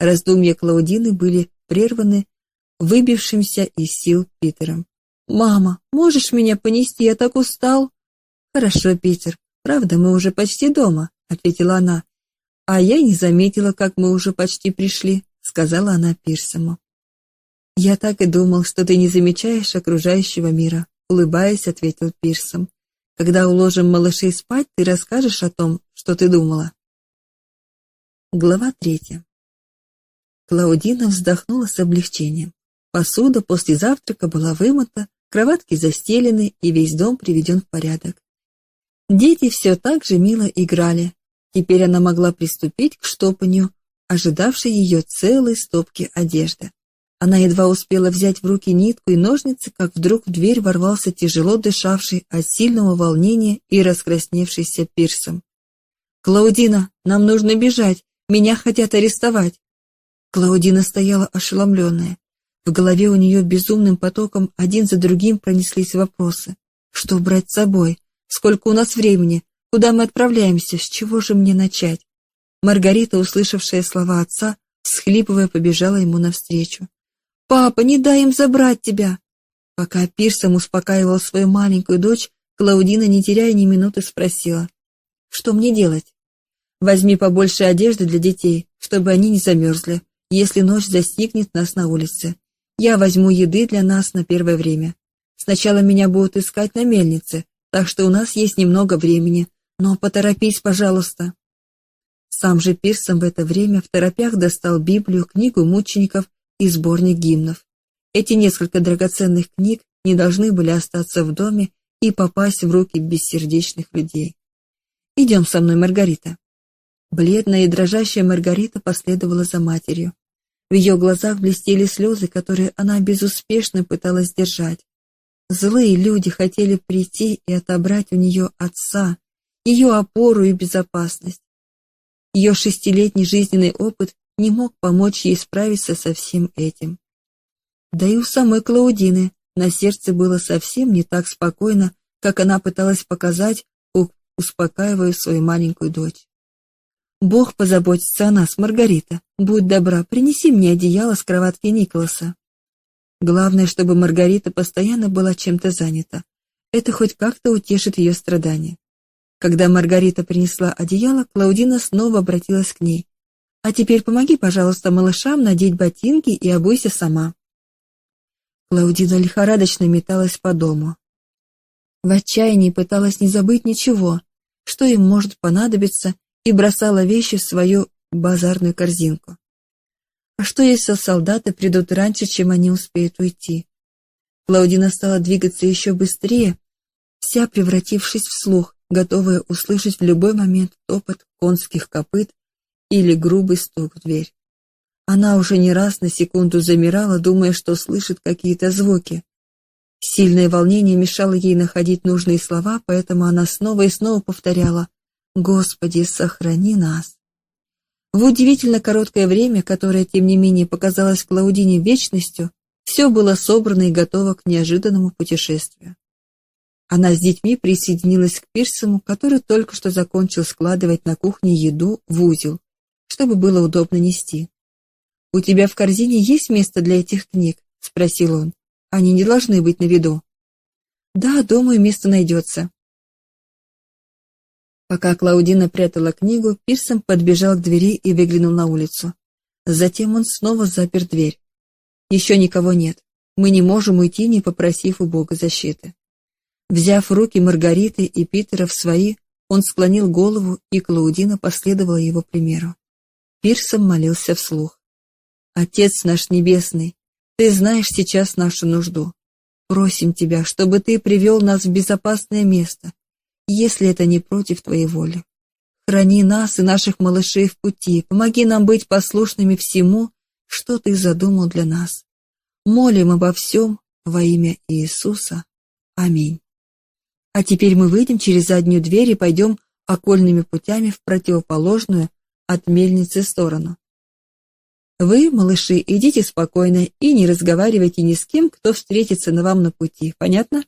Раздумья Клаудины были прерваны выбившимся из сил Питером. «Мама, можешь меня понести? Я так устал!» «Хорошо, Питер. Правда, мы уже почти дома», — ответила она. «А я не заметила, как мы уже почти пришли», — сказала она Пирсому. «Я так и думал, что ты не замечаешь окружающего мира», — улыбаясь, ответил Пирсом. «Когда уложим малышей спать, ты расскажешь о том, что ты думала». Глава третья. Клаудина вздохнула с облегчением. Посуда после завтрака была вымыта, кроватки застелены и весь дом приведен в порядок. Дети все так же мило играли. Теперь она могла приступить к штопанию, ожидавшей ее целой стопки одежды. Она едва успела взять в руки нитку и ножницы, как вдруг в дверь ворвался тяжело дышавший от сильного волнения и раскрасневшийся пирсом. «Клаудина, нам нужно бежать! Меня хотят арестовать!» Клаудина стояла ошеломленная. В голове у нее безумным потоком один за другим пронеслись вопросы. Что брать с собой? Сколько у нас времени? Куда мы отправляемся? С чего же мне начать? Маргарита, услышавшая слова отца, всхлипывая, побежала ему навстречу. «Папа, не дай им забрать тебя!» Пока Пирсом успокаивал свою маленькую дочь, Клаудина, не теряя ни минуты, спросила. «Что мне делать?» «Возьми побольше одежды для детей, чтобы они не замерзли, если ночь застигнет нас на улице. Я возьму еды для нас на первое время. Сначала меня будут искать на мельнице, так что у нас есть немного времени, но поторопись, пожалуйста». Сам же Пирсом в это время в торопях достал Библию, книгу мучеников и сборник гимнов. Эти несколько драгоценных книг не должны были остаться в доме и попасть в руки бессердечных людей. «Идем со мной, Маргарита». Бледная и дрожащая Маргарита последовала за матерью. В ее глазах блестели слезы, которые она безуспешно пыталась держать. Злые люди хотели прийти и отобрать у нее отца, ее опору и безопасность. Ее шестилетний жизненный опыт не мог помочь ей справиться со всем этим. Да и у самой Клаудины на сердце было совсем не так спокойно, как она пыталась показать, успокаивая свою маленькую дочь. «Бог позаботится о нас, Маргарита. Будь добра, принеси мне одеяло с кроватки Николаса». Главное, чтобы Маргарита постоянно была чем-то занята. Это хоть как-то утешит ее страдания. Когда Маргарита принесла одеяло, Клаудина снова обратилась к ней. А теперь помоги, пожалуйста, малышам надеть ботинки и обуйся сама. Клаудина лихорадочно металась по дому. В отчаянии пыталась не забыть ничего, что им может понадобиться, и бросала вещи в свою базарную корзинку. А что если солдаты придут раньше, чем они успеют уйти? Клаудина стала двигаться еще быстрее, вся превратившись в слух, готовая услышать в любой момент топот конских копыт или грубый стук в дверь. Она уже не раз на секунду замирала, думая, что слышит какие-то звуки. Сильное волнение мешало ей находить нужные слова, поэтому она снова и снова повторяла «Господи, сохрани нас». В удивительно короткое время, которое, тем не менее, показалось Клаудине вечностью, все было собрано и готово к неожиданному путешествию. Она с детьми присоединилась к Пирсому, который только что закончил складывать на кухне еду в узел, чтобы было удобно нести. «У тебя в корзине есть место для этих книг?» — спросил он. «Они не должны быть на виду». «Да, думаю, место найдется». Пока Клаудина прятала книгу, Пирсом подбежал к двери и выглянул на улицу. Затем он снова запер дверь. «Еще никого нет. Мы не можем уйти, не попросив у Бога защиты». Взяв руки Маргариты и Питера в свои, он склонил голову, и Клаудина последовала его примеру. Пирсом молился вслух. «Отец наш Небесный, Ты знаешь сейчас нашу нужду. Просим Тебя, чтобы Ты привел нас в безопасное место, если это не против Твоей воли. Храни нас и наших малышей в пути, помоги нам быть послушными всему, что Ты задумал для нас. Молим обо всем во имя Иисуса. Аминь. А теперь мы выйдем через заднюю дверь и пойдем окольными путями в противоположную от мельницы сторону. Вы, малыши, идите спокойно и не разговаривайте ни с кем, кто встретится на вам на пути, понятно?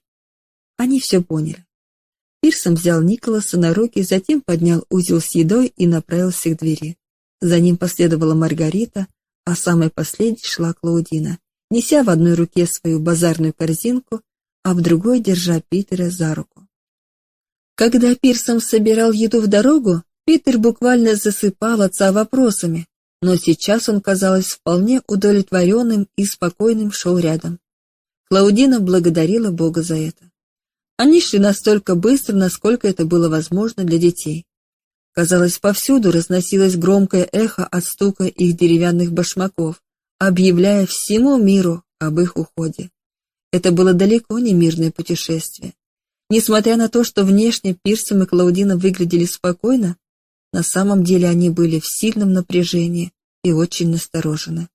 Они все поняли. Пирсом взял Николаса на руки, затем поднял узел с едой и направился к двери. За ним последовала Маргарита, а самой последней шла Клаудина, неся в одной руке свою базарную корзинку, а в другой держа Питера за руку. Когда Пирсом собирал еду в дорогу, Питер буквально засыпал отца вопросами, но сейчас он, казалось, вполне удовлетворенным и спокойным шел рядом. Клаудина благодарила Бога за это. Они шли настолько быстро, насколько это было возможно для детей. Казалось, повсюду разносилось громкое эхо от стука их деревянных башмаков, объявляя всему миру об их уходе. Это было далеко не мирное путешествие. Несмотря на то, что внешне Пирсом и Клаудина выглядели спокойно, на самом деле они были в сильном напряжении и очень насторожены.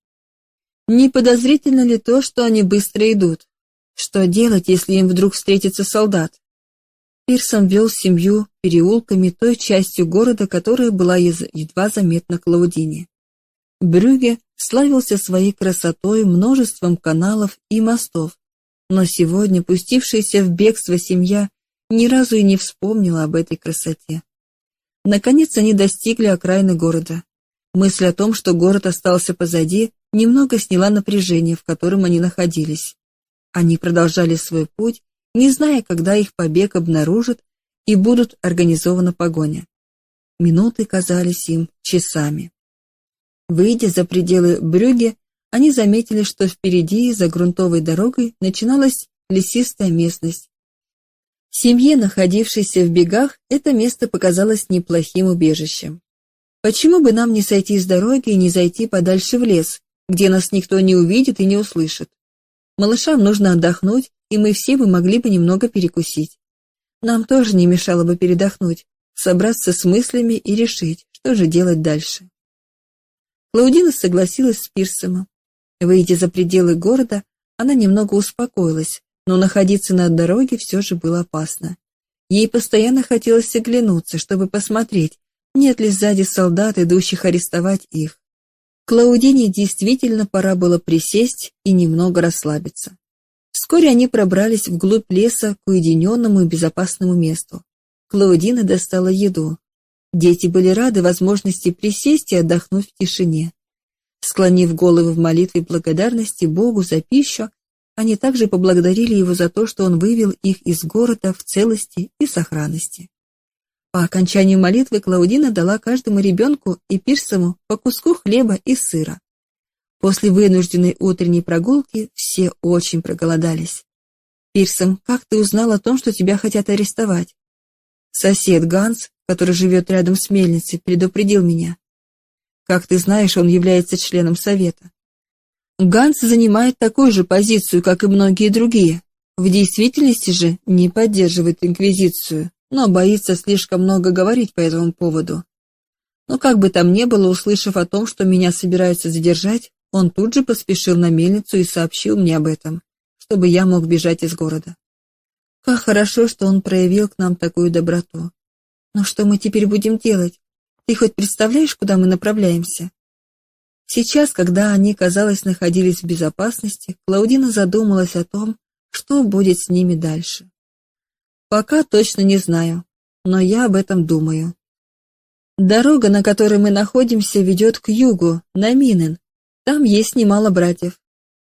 Не подозрительно ли то, что они быстро идут? Что делать, если им вдруг встретится солдат? Пирсом вел семью переулками той частью города, которая была едва заметна Клаудине. Брюге славился своей красотой, множеством каналов и мостов, но сегодня пустившаяся в бегство семья ни разу и не вспомнила об этой красоте. Наконец они достигли окраины города. Мысль о том, что город остался позади, немного сняла напряжение, в котором они находились. Они продолжали свой путь, не зная, когда их побег обнаружат и будут организована погоня. Минуты казались им часами. Выйдя за пределы Брюге, они заметили, что впереди, за грунтовой дорогой, начиналась лесистая местность. Семье, находившейся в бегах, это место показалось неплохим убежищем. Почему бы нам не сойти с дороги и не зайти подальше в лес, где нас никто не увидит и не услышит? Малышам нужно отдохнуть, и мы все бы могли бы немного перекусить. Нам тоже не мешало бы передохнуть, собраться с мыслями и решить, что же делать дальше. Клаудина согласилась с Пирсомом. Выйдя за пределы города, она немного успокоилась, но находиться на дороге все же было опасно. Ей постоянно хотелось оглянуться, чтобы посмотреть, нет ли сзади солдат, идущих арестовать их. Клаудине действительно пора было присесть и немного расслабиться. Вскоре они пробрались вглубь леса к уединенному и безопасному месту. Клаудина достала еду. Дети были рады возможности присесть и отдохнуть в тишине. Склонив головы в молитве благодарности Богу за пищу, они также поблагодарили его за то, что он вывел их из города в целости и сохранности. По окончанию молитвы Клаудина дала каждому ребенку и пирсому по куску хлеба и сыра. После вынужденной утренней прогулки все очень проголодались. «Пирсом, как ты узнал о том, что тебя хотят арестовать?» «Сосед Ганс, который живет рядом с мельницей, предупредил меня. Как ты знаешь, он является членом совета. Ганс занимает такую же позицию, как и многие другие. В действительности же не поддерживает инквизицию, но боится слишком много говорить по этому поводу. Но как бы там ни было, услышав о том, что меня собираются задержать, он тут же поспешил на мельницу и сообщил мне об этом, чтобы я мог бежать из города. Как хорошо, что он проявил к нам такую доброту. Но что мы теперь будем делать? Ты хоть представляешь, куда мы направляемся? Сейчас, когда они, казалось, находились в безопасности, Клаудина задумалась о том, что будет с ними дальше. Пока точно не знаю, но я об этом думаю. Дорога, на которой мы находимся, ведет к югу, на Минен. Там есть немало братьев.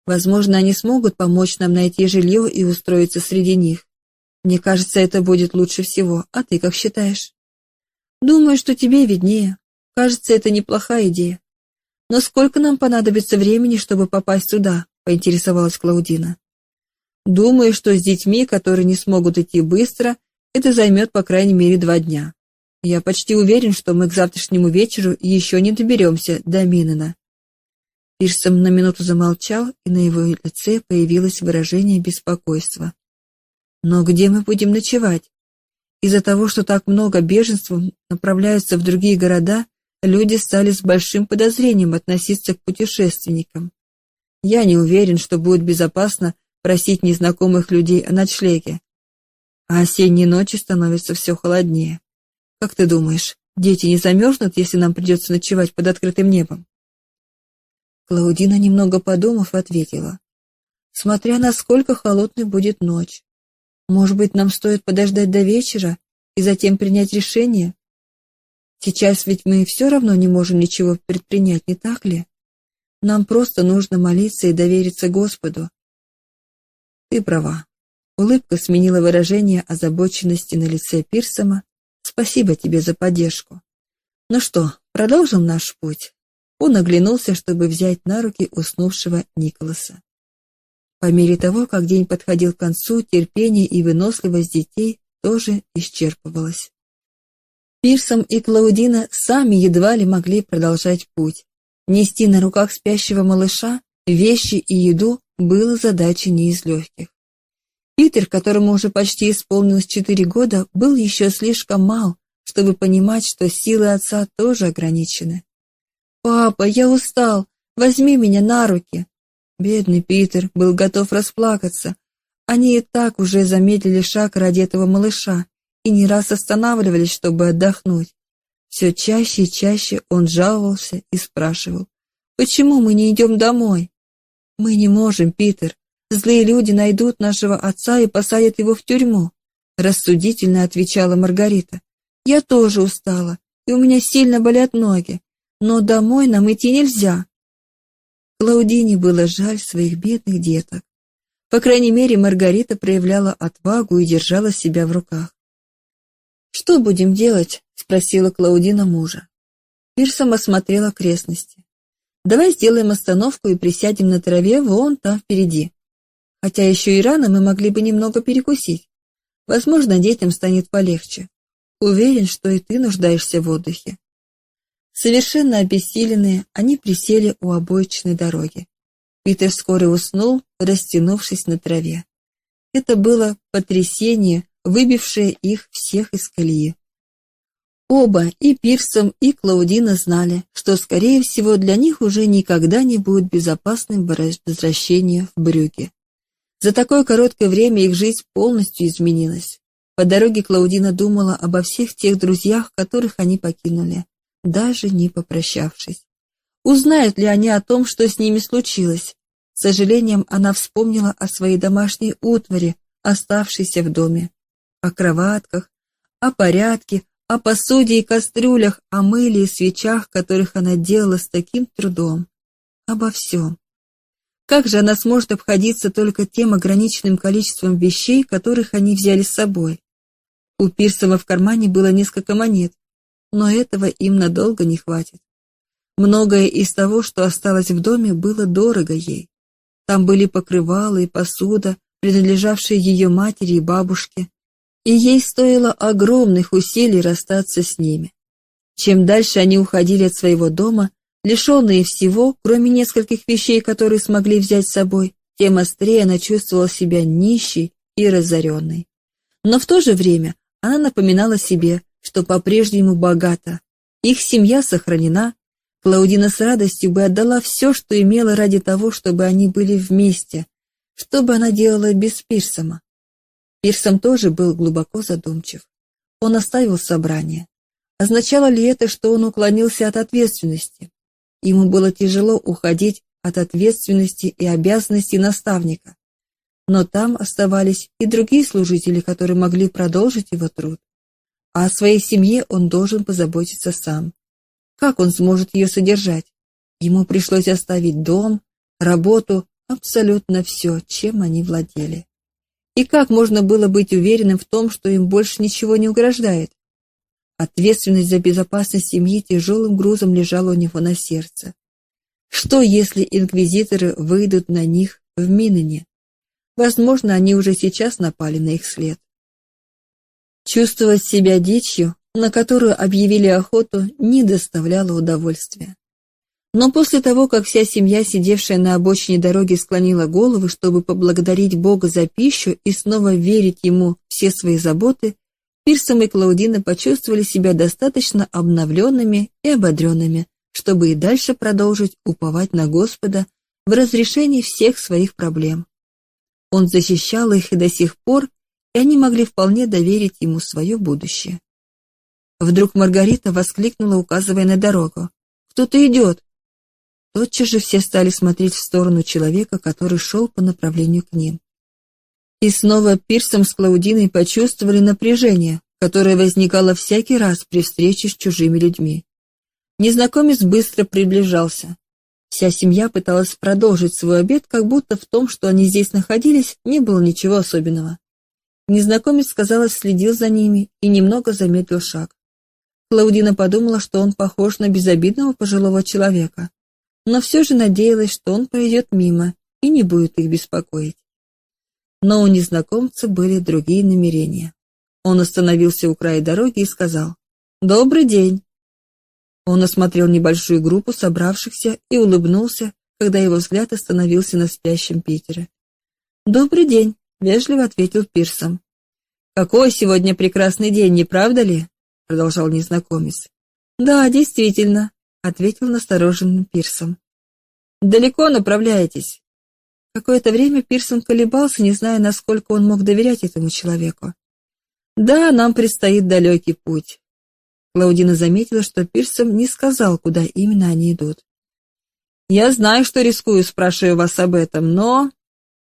Возможно, они смогут помочь нам найти жилье и устроиться среди них. Мне кажется, это будет лучше всего. А ты как считаешь? Думаю, что тебе виднее. Кажется, это неплохая идея. Но сколько нам понадобится времени, чтобы попасть туда? Поинтересовалась Клаудина. Думаю, что с детьми, которые не смогут идти быстро, это займет по крайней мере два дня. Я почти уверен, что мы к завтрашнему вечеру еще не доберемся до Минена. Пирсом на минуту замолчал, и на его лице появилось выражение беспокойства. Но где мы будем ночевать? Из-за того, что так много беженцев направляются в другие города, люди стали с большим подозрением относиться к путешественникам. Я не уверен, что будет безопасно просить незнакомых людей о ночлеге. А осенние ночи становятся все холоднее. Как ты думаешь, дети не замерзнут, если нам придется ночевать под открытым небом? Клаудина, немного подумав, ответила. Смотря насколько холодной будет ночь. Может быть, нам стоит подождать до вечера и затем принять решение? Сейчас ведь мы все равно не можем ничего предпринять, не так ли? Нам просто нужно молиться и довериться Господу. Ты права. Улыбка сменила выражение озабоченности на лице Пирсома, Спасибо тебе за поддержку. Ну что, продолжим наш путь. Он оглянулся, чтобы взять на руки уснувшего Николаса. По мере того, как день подходил к концу, терпение и выносливость детей тоже исчерпывалось. Пирсом и Клаудина сами едва ли могли продолжать путь. Нести на руках спящего малыша вещи и еду было задачей не из легких. Питер, которому уже почти исполнилось четыре года, был еще слишком мал, чтобы понимать, что силы отца тоже ограничены. «Папа, я устал, возьми меня на руки!» Бедный Питер был готов расплакаться. Они и так уже замедлили шаг ради этого малыша и не раз останавливались, чтобы отдохнуть. Все чаще и чаще он жаловался и спрашивал, «Почему мы не идем домой?» «Мы не можем, Питер. Злые люди найдут нашего отца и посадят его в тюрьму, рассудительно отвечала Маргарита. Я тоже устала, и у меня сильно болят ноги, но домой нам идти нельзя. Клаудине было жаль своих бедных деток. По крайней мере, Маргарита проявляла отвагу и держала себя в руках. «Что будем делать?» — спросила Клаудина мужа. Пирсом осмотрел окрестности. «Давай сделаем остановку и присядем на траве вон там впереди. Хотя еще и рано мы могли бы немного перекусить. Возможно, детям станет полегче. Уверен, что и ты нуждаешься в отдыхе. Совершенно обессиленные, они присели у обочины дороги. Питер вскоре уснул, растянувшись на траве. Это было потрясение, выбившее их всех из колеи. Оба, и Пирсом, и Клаудина знали, что, скорее всего, для них уже никогда не будет безопасным возвращение в Брюге. За такое короткое время их жизнь полностью изменилась. По дороге Клаудина думала обо всех тех друзьях, которых они покинули, даже не попрощавшись. Узнают ли они о том, что с ними случилось? С сожалением она вспомнила о своей домашней утвари, оставшейся в доме, о кроватках, о порядке, о посуде и кастрюлях, о мыле и свечах, которых она делала с таким трудом. Обо всем. Как же она сможет обходиться только тем ограниченным количеством вещей, которых они взяли с собой? У Пирсова в кармане было несколько монет, но этого им надолго не хватит. Многое из того, что осталось в доме, было дорого ей. Там были покрывала и посуда, принадлежавшие ее матери и бабушке, и ей стоило огромных усилий расстаться с ними. Чем дальше они уходили от своего дома, Лишенные всего, кроме нескольких вещей, которые смогли взять с собой, тем острее она чувствовала себя нищей и разоренной. Но в то же время она напоминала себе, что по-прежнему богата, Их семья сохранена. Клаудина с радостью бы отдала все, что имела ради того, чтобы они были вместе. Что бы она делала без Пирсома? Пирсом тоже был глубоко задумчив. Он оставил собрание. Означало ли это, что он уклонился от ответственности? Ему было тяжело уходить от ответственности и обязанностей наставника. Но там оставались и другие служители, которые могли продолжить его труд. А о своей семье он должен позаботиться сам. Как он сможет ее содержать? Ему пришлось оставить дом, работу, абсолютно все, чем они владели. И как можно было быть уверенным в том, что им больше ничего не угрожает? Ответственность за безопасность семьи тяжелым грузом лежала у него на сердце. Что, если инквизиторы выйдут на них в Миноне? Возможно, они уже сейчас напали на их след. Чувствовать себя дичью, на которую объявили охоту, не доставляло удовольствия. Но после того, как вся семья, сидевшая на обочине дороги, склонила головы, чтобы поблагодарить Бога за пищу и снова верить Ему все свои заботы, Пирсом и Клаудина почувствовали себя достаточно обновленными и ободренными, чтобы и дальше продолжить уповать на Господа в разрешении всех своих проблем. Он защищал их и до сих пор, и они могли вполне доверить ему свое будущее. Вдруг Маргарита воскликнула, указывая на дорогу. «Кто-то идет!» Тотчас же все стали смотреть в сторону человека, который шел по направлению к ним. И снова Пирсом с Клаудиной почувствовали напряжение, которое возникало всякий раз при встрече с чужими людьми. Незнакомец быстро приближался. Вся семья пыталась продолжить свой обед, как будто в том, что они здесь находились, не было ничего особенного. Незнакомец, казалось, следил за ними и немного замедлил шаг. Клаудина подумала, что он похож на безобидного пожилого человека, но все же надеялась, что он пройдет мимо и не будет их беспокоить. Но у незнакомца были другие намерения. Он остановился у края дороги и сказал «Добрый день». Он осмотрел небольшую группу собравшихся и улыбнулся, когда его взгляд остановился на спящем Питере. «Добрый день», — вежливо ответил Пирсом. «Какой сегодня прекрасный день, не правда ли?» — продолжал незнакомец. «Да, действительно», — ответил настороженным Пирсом. «Далеко направляетесь?» Какое-то время Пирсон колебался, не зная, насколько он мог доверять этому человеку. «Да, нам предстоит далекий путь». Клаудина заметила, что Пирсон не сказал, куда именно они идут. «Я знаю, что рискую, спрашиваю вас об этом, но...»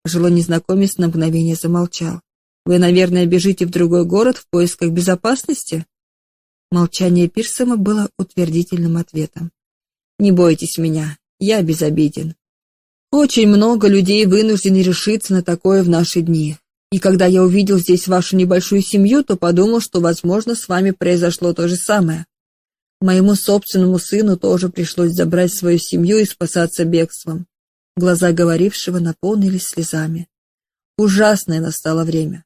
Жилой незнакомец на мгновение замолчал. «Вы, наверное, бежите в другой город в поисках безопасности?» Молчание Пирсома было утвердительным ответом. «Не бойтесь меня, я безобиден. Очень много людей вынуждены решиться на такое в наши дни. И когда я увидел здесь вашу небольшую семью, то подумал, что, возможно, с вами произошло то же самое. Моему собственному сыну тоже пришлось забрать свою семью и спасаться бегством. Глаза говорившего наполнились слезами. Ужасное настало время.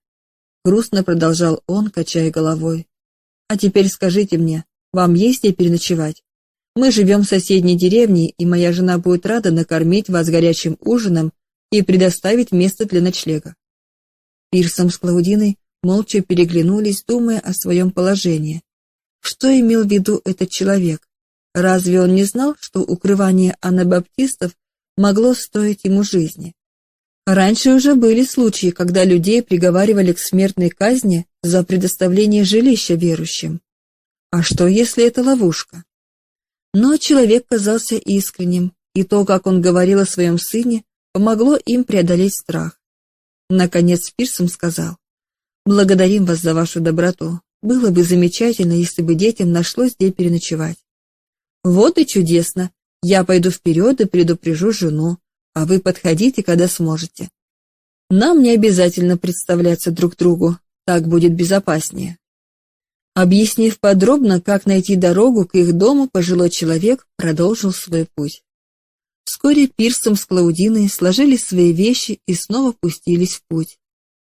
Грустно продолжал он, качая головой. А теперь скажите мне, вам есть где переночевать? Мы живем в соседней деревне, и моя жена будет рада накормить вас горячим ужином и предоставить место для ночлега. Пирсом с Клаудиной молча переглянулись, думая о своем положении. Что имел в виду этот человек? Разве он не знал, что укрывание анабаптистов могло стоить ему жизни? Раньше уже были случаи, когда людей приговаривали к смертной казни за предоставление жилища верующим. А что, если это ловушка? Но человек казался искренним, и то, как он говорил о своем сыне, помогло им преодолеть страх. Наконец Пирсом сказал, «Благодарим вас за вашу доброту. Было бы замечательно, если бы детям нашлось где переночевать». «Вот и чудесно. Я пойду вперед и предупрежу жену, а вы подходите, когда сможете. Нам не обязательно представляться друг другу, так будет безопаснее». Объяснив подробно, как найти дорогу к их дому, пожилой человек продолжил свой путь. Вскоре Пирсом с Клаудиной сложили свои вещи и снова пустились в путь.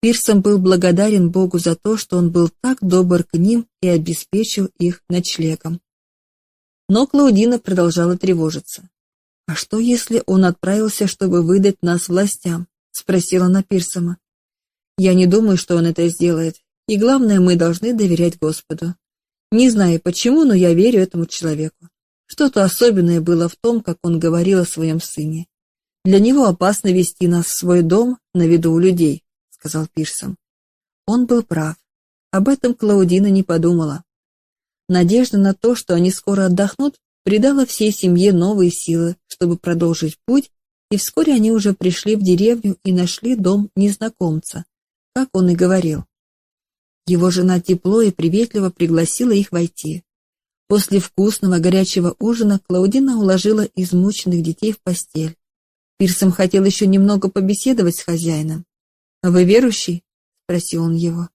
Пирсом был благодарен Богу за то, что он был так добр к ним и обеспечил их ночлегом. Но Клаудина продолжала тревожиться. «А что, если он отправился, чтобы выдать нас властям?» — спросила она Пирсома. «Я не думаю, что он это сделает. И главное, мы должны доверять Господу. Не знаю почему, но я верю этому человеку. Что-то особенное было в том, как он говорил о своем сыне. Для него опасно вести нас в свой дом на виду у людей, сказал Пирсон. Он был прав. Об этом Клаудина не подумала. Надежда на то, что они скоро отдохнут, придала всей семье новые силы, чтобы продолжить путь, и вскоре они уже пришли в деревню и нашли дом незнакомца, как он и говорил. Его жена тепло и приветливо пригласила их войти. После вкусного горячего ужина Клаудина уложила измученных детей в постель. Пирсом хотел еще немного побеседовать с хозяином. «Вы верующий?» — спросил он его.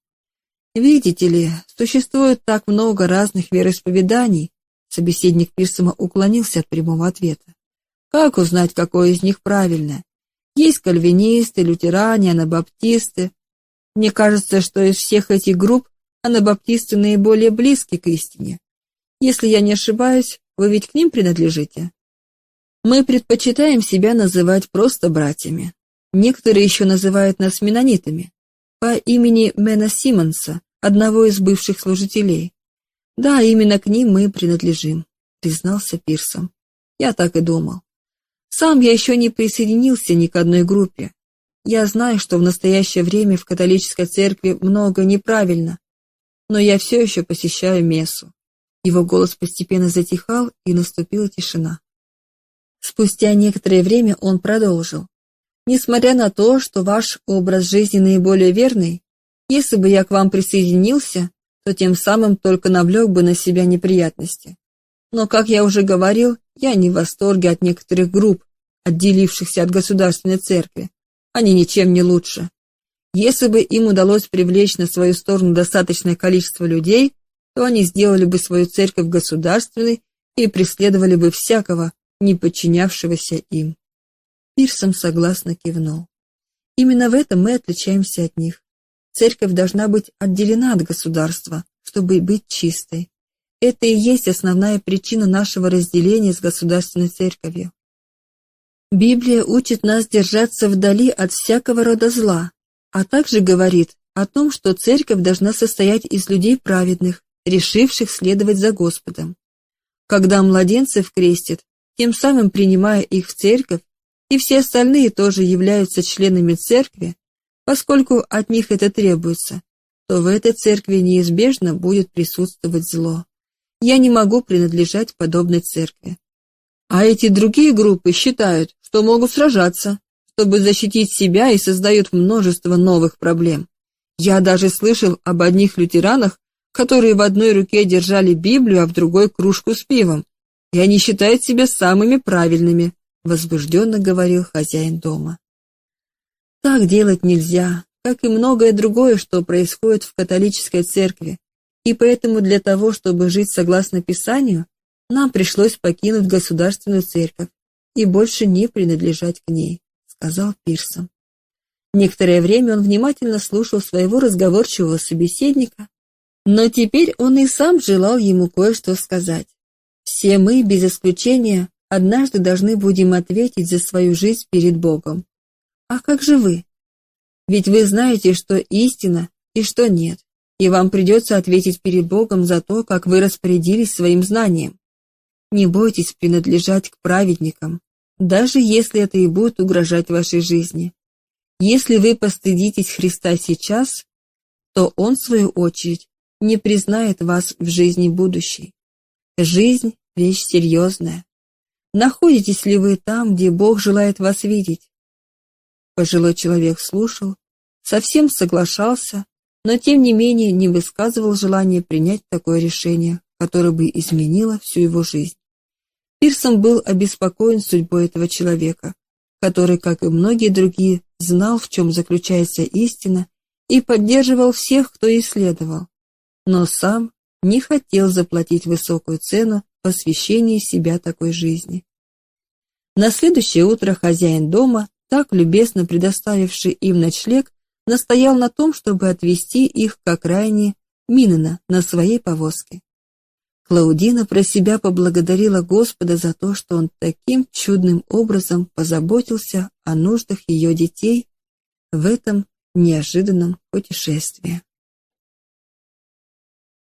«Видите ли, существует так много разных вероисповеданий», собеседник Пирсома уклонился от прямого ответа. «Как узнать, какое из них правильное? Есть кальвинисты, лютеране, анабаптисты. Мне кажется, что из всех этих групп анабаптисты наиболее близки к истине. Если я не ошибаюсь, вы ведь к ним принадлежите? Мы предпочитаем себя называть просто братьями. Некоторые еще называют нас менонитами. По имени Мена Симмонса, одного из бывших служителей. Да, именно к ним мы принадлежим, признался Пирсом. Я так и думал. Сам я еще не присоединился ни к одной группе. Я знаю, что в настоящее время в католической церкви много неправильно, но я все еще посещаю мессу. Его голос постепенно затихал, и наступила тишина. Спустя некоторое время он продолжил. «Несмотря на то, что ваш образ жизни наиболее верный, если бы я к вам присоединился, то тем самым только навлек бы на себя неприятности. Но, как я уже говорил, я не в восторге от некоторых групп, отделившихся от государственной церкви. Они ничем не лучше. Если бы им удалось привлечь на свою сторону достаточное количество людей, то они сделали бы свою церковь государственной и преследовали бы всякого, не подчинявшегося им. Пирсом согласно кивнул. Именно в этом мы отличаемся от них. Церковь должна быть отделена от государства, чтобы быть чистой. Это и есть основная причина нашего разделения с государственной церковью. Библия учит нас держаться вдали от всякого рода зла, а также говорит о том, что церковь должна состоять из людей праведных, решивших следовать за Господом. Когда младенцев крестят, тем самым принимая их в церковь, и все остальные тоже являются членами церкви, поскольку от них это требуется, то в этой церкви неизбежно будет присутствовать зло. Я не могу принадлежать подобной церкви. А эти другие группы считают, что могут сражаться, чтобы защитить себя и создают множество новых проблем. Я даже слышал об одних лютеранах, которые в одной руке держали Библию, а в другой кружку с пивом. И они считают себя самыми правильными, возбужденно говорил хозяин дома. Так делать нельзя, как и многое другое, что происходит в католической церкви. И поэтому для того, чтобы жить согласно Писанию, нам пришлось покинуть государственную церковь и больше не принадлежать к ней, сказал Пирсон. Некоторое время он внимательно слушал своего разговорчивого собеседника, но теперь он и сам желал ему кое-что сказать. Все мы, без исключения, однажды должны будем ответить за свою жизнь перед Богом. А как же вы? Ведь вы знаете, что истина и что нет, и вам придется ответить перед Богом за то, как вы распорядились своим знанием. Не бойтесь принадлежать к праведникам, даже если это и будет угрожать вашей жизни. Если вы постыдитесь Христа сейчас, то Он, в свою очередь, не признает вас в жизни будущей. Жизнь – вещь серьезная. Находитесь ли вы там, где Бог желает вас видеть? Пожилой человек слушал, совсем соглашался, но тем не менее не высказывал желания принять такое решение, которое бы изменило всю его жизнь. Пирсон был обеспокоен судьбой этого человека, который, как и многие другие, знал, в чем заключается истина, и поддерживал всех, кто исследовал но сам не хотел заплатить высокую цену посвящения себя такой жизни. На следующее утро хозяин дома, так любезно предоставивший им ночлег, настоял на том, чтобы отвезти их к окраине Минена на своей повозке. Клаудина про себя поблагодарила Господа за то, что он таким чудным образом позаботился о нуждах ее детей в этом неожиданном путешествии.